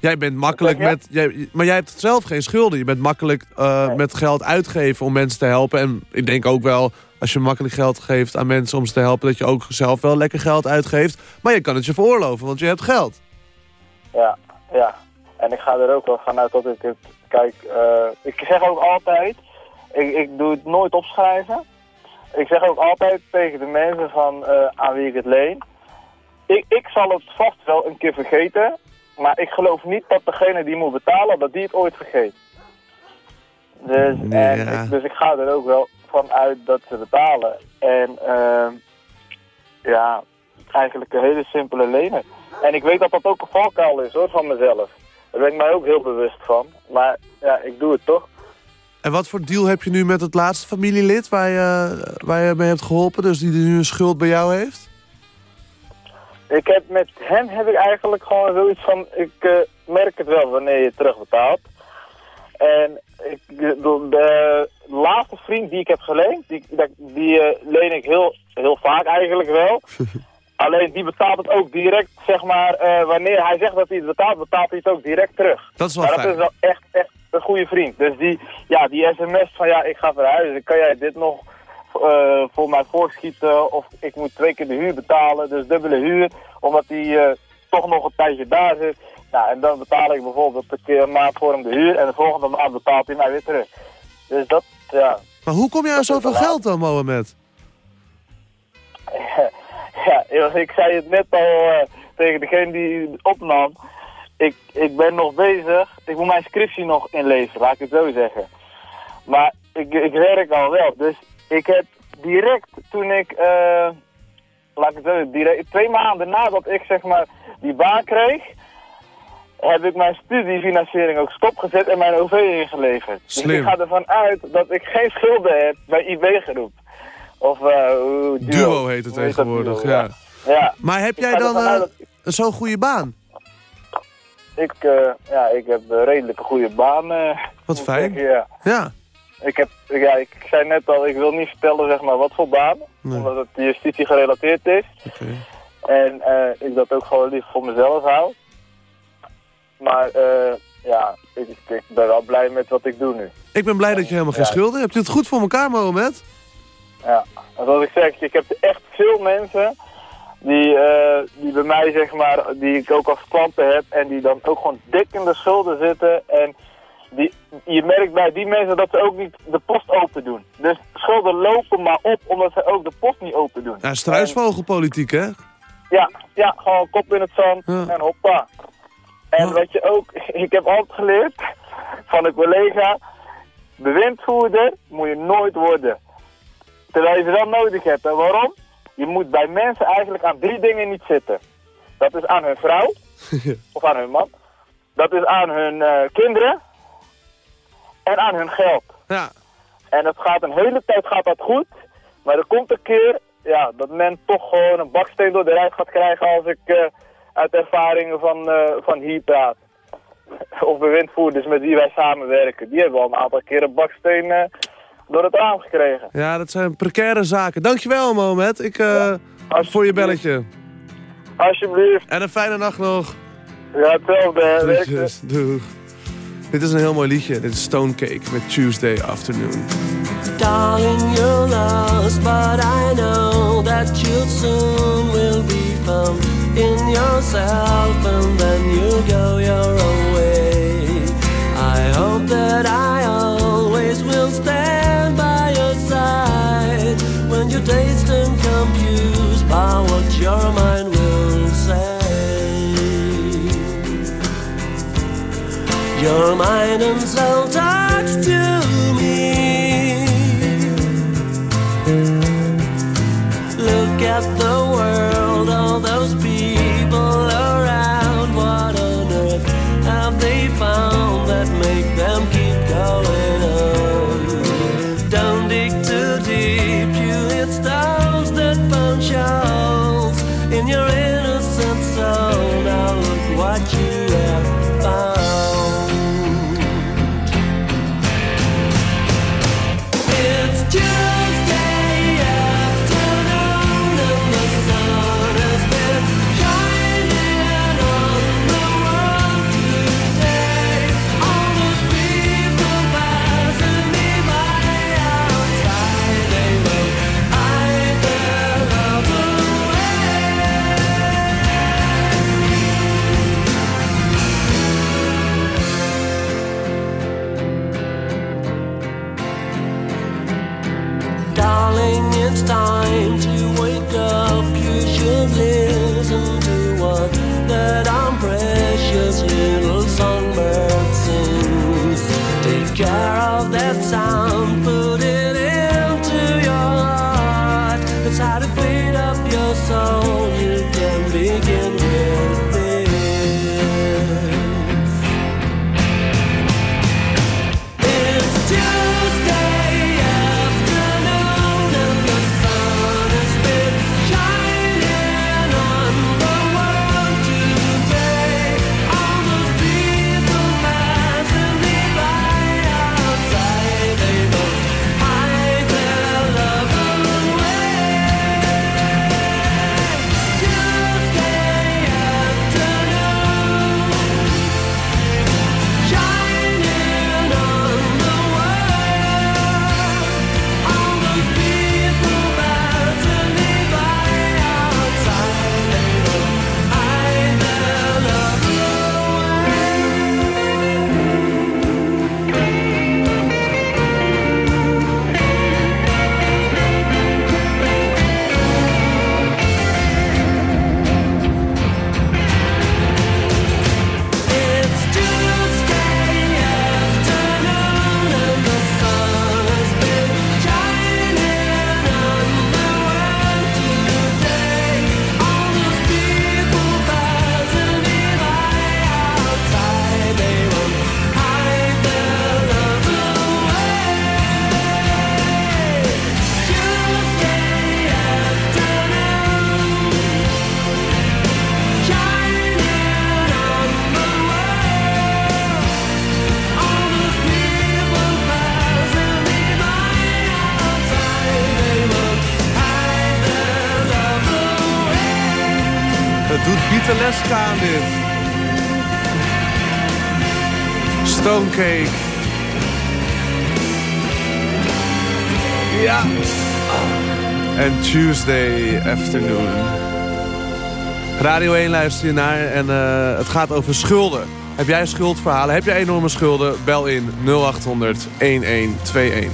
Jij bent makkelijk met... Jij, maar jij hebt zelf geen schulden. Je bent makkelijk eh, met geld uitgeven om mensen te helpen. En ik denk ook wel, als je makkelijk geld geeft aan mensen om ze te helpen... dat je ook zelf wel lekker geld uitgeeft. Maar je kan het je veroorloven, want je hebt geld. Ja, ja. En ik ga er ook wel vanuit dat ik het... Kijk, eh, ik zeg ook altijd... Ik, ik doe het nooit opschrijven. Ik zeg ook altijd tegen de mensen van eh, aan wie ik het leen... Ik, ik zal het vast wel een keer vergeten... Maar ik geloof niet dat degene die moet betalen, dat die het ooit vergeet. Dus, en Ja. ik, dus ik ga er ook wel van uit dat ze betalen. En ehm, ja, eigenlijk een hele simpele lenen. En ik weet dat dat ook een valkuil is hoor, van mezelf. Daar ben ik mij ook heel bewust van. Maar ja, ik doe het toch. En wat voor deal heb je nu met het laatste familielid waar je, waar je mee hebt geholpen? Dus die nu een schuld bij jou heeft? Ik heb met hem heb ik eigenlijk gewoon zoiets van, ik eh, merk het wel wanneer je terugbetaalt. En ik, de, de laatste vriend die ik heb geleend, die, die eh, leen ik heel, heel vaak eigenlijk wel. Alleen die betaalt het ook direct, zeg maar, eh, wanneer hij zegt dat hij het betaalt, betaalt hij het ook direct terug. Dat is wel maar fijn. dat is wel echt, echt een goede vriend. Dus die, ja, die sms van, ja, ik ga verhuizen, kan jij dit nog voor mij voorschieten? Of ik moet twee keer de huur betalen, dus dubbele huur, omdat hij eh, toch nog een tijdje daar zit. Nou, en dan betaal ik bijvoorbeeld een keer een maand voor hem de huur en de volgende maand betaalt hij mij weer terug. Dus dat, ja, Maar hoe kom je aan zoveel geld dan, Mohamed? ja, ik zei het net al eh, tegen degene die opnam. Ik, ik ben nog bezig. Ik moet mijn scriptie nog inleveren, laat ik het zo zeggen. Maar ik, ik werk al wel. Dus ik heb direct toen ik, eh, laat ik het zo zeggen, direct, twee maanden nadat ik zeg maar die baan kreeg, heb ik mijn studiefinanciering ook stopgezet en mijn OV ingeleverd. Dus Slim. ik ga ervan uit dat ik geen schulden heb bij IB groep. Of eh, hoe- duo. Duo heet het tegenwoordig, duo, ja. ja. Maar heb jij dan een zo'n goede baan? Ik, eh, ja, ik heb een redelijke goede baan. eh, Wat fijn. zeggen, ja. Ja. Ik, heb, ja, ik zei net al, ik wil niet vertellen zeg maar, wat voor baan. Nee. Omdat het justitie gerelateerd is. En eh, ik dat ook gewoon liever voor mezelf hou. Maar eh, ja, ik, ik ben wel blij met wat ik doe nu. Ik ben blij dat je helemaal geen Ja. schulden hebt. Je het goed voor elkaar, Mohamed. Ja, zoals ik zeg, ik heb echt veel mensen die, eh, die bij mij, zeg maar, die ik ook als klanten heb en die dan ook gewoon dik in de schulden zitten. En die, je merkt bij die mensen dat ze ook niet de post open doen. Dus schulden lopen maar op omdat ze ook de post niet open doen. Ja, struisvogelpolitiek, hè? Ja, ja, gewoon kop in het zand en hoppa. En wat je ook, ik heb altijd geleerd van een collega, bewindvoerder moet je nooit worden. Terwijl je ze wel nodig hebt. En waarom? Je moet bij mensen eigenlijk aan drie dingen niet zitten. Dat is aan hun vrouw, of aan hun man. Dat is aan hun eh, kinderen en aan hun geld. Ja. En het gaat een hele tijd gaat dat goed, maar er komt een keer ja, dat men toch gewoon een baksteen door de rij gaat krijgen als ik eh, uit ervaringen van, eh, van hier praat. Of bewindvoerders met wie wij samenwerken. Die hebben al een aantal keer een baksteen eh, door het raam gekregen. Ja, dat zijn precaire zaken. Dankjewel, Mohamed. Ik, ja, voor je belletje. Alsjeblieft. En een fijne nacht nog. Ja, hetzelfde. Doeg. Dit is een heel mooi liedje. Dit is Stonecake met Tuesday Afternoon. Darling, you're lost, but I know that you soon will be found in yourself, and then you go your own way. I hope that I always will stand by your side when you're dazed and confused by what your mind. Your mind and soul. Tuesday afternoon. Radio 1 luister je naar en eh, het gaat over schulden. Heb jij schuldverhalen? Heb jij enorme schulden? Bel in 0800 1121.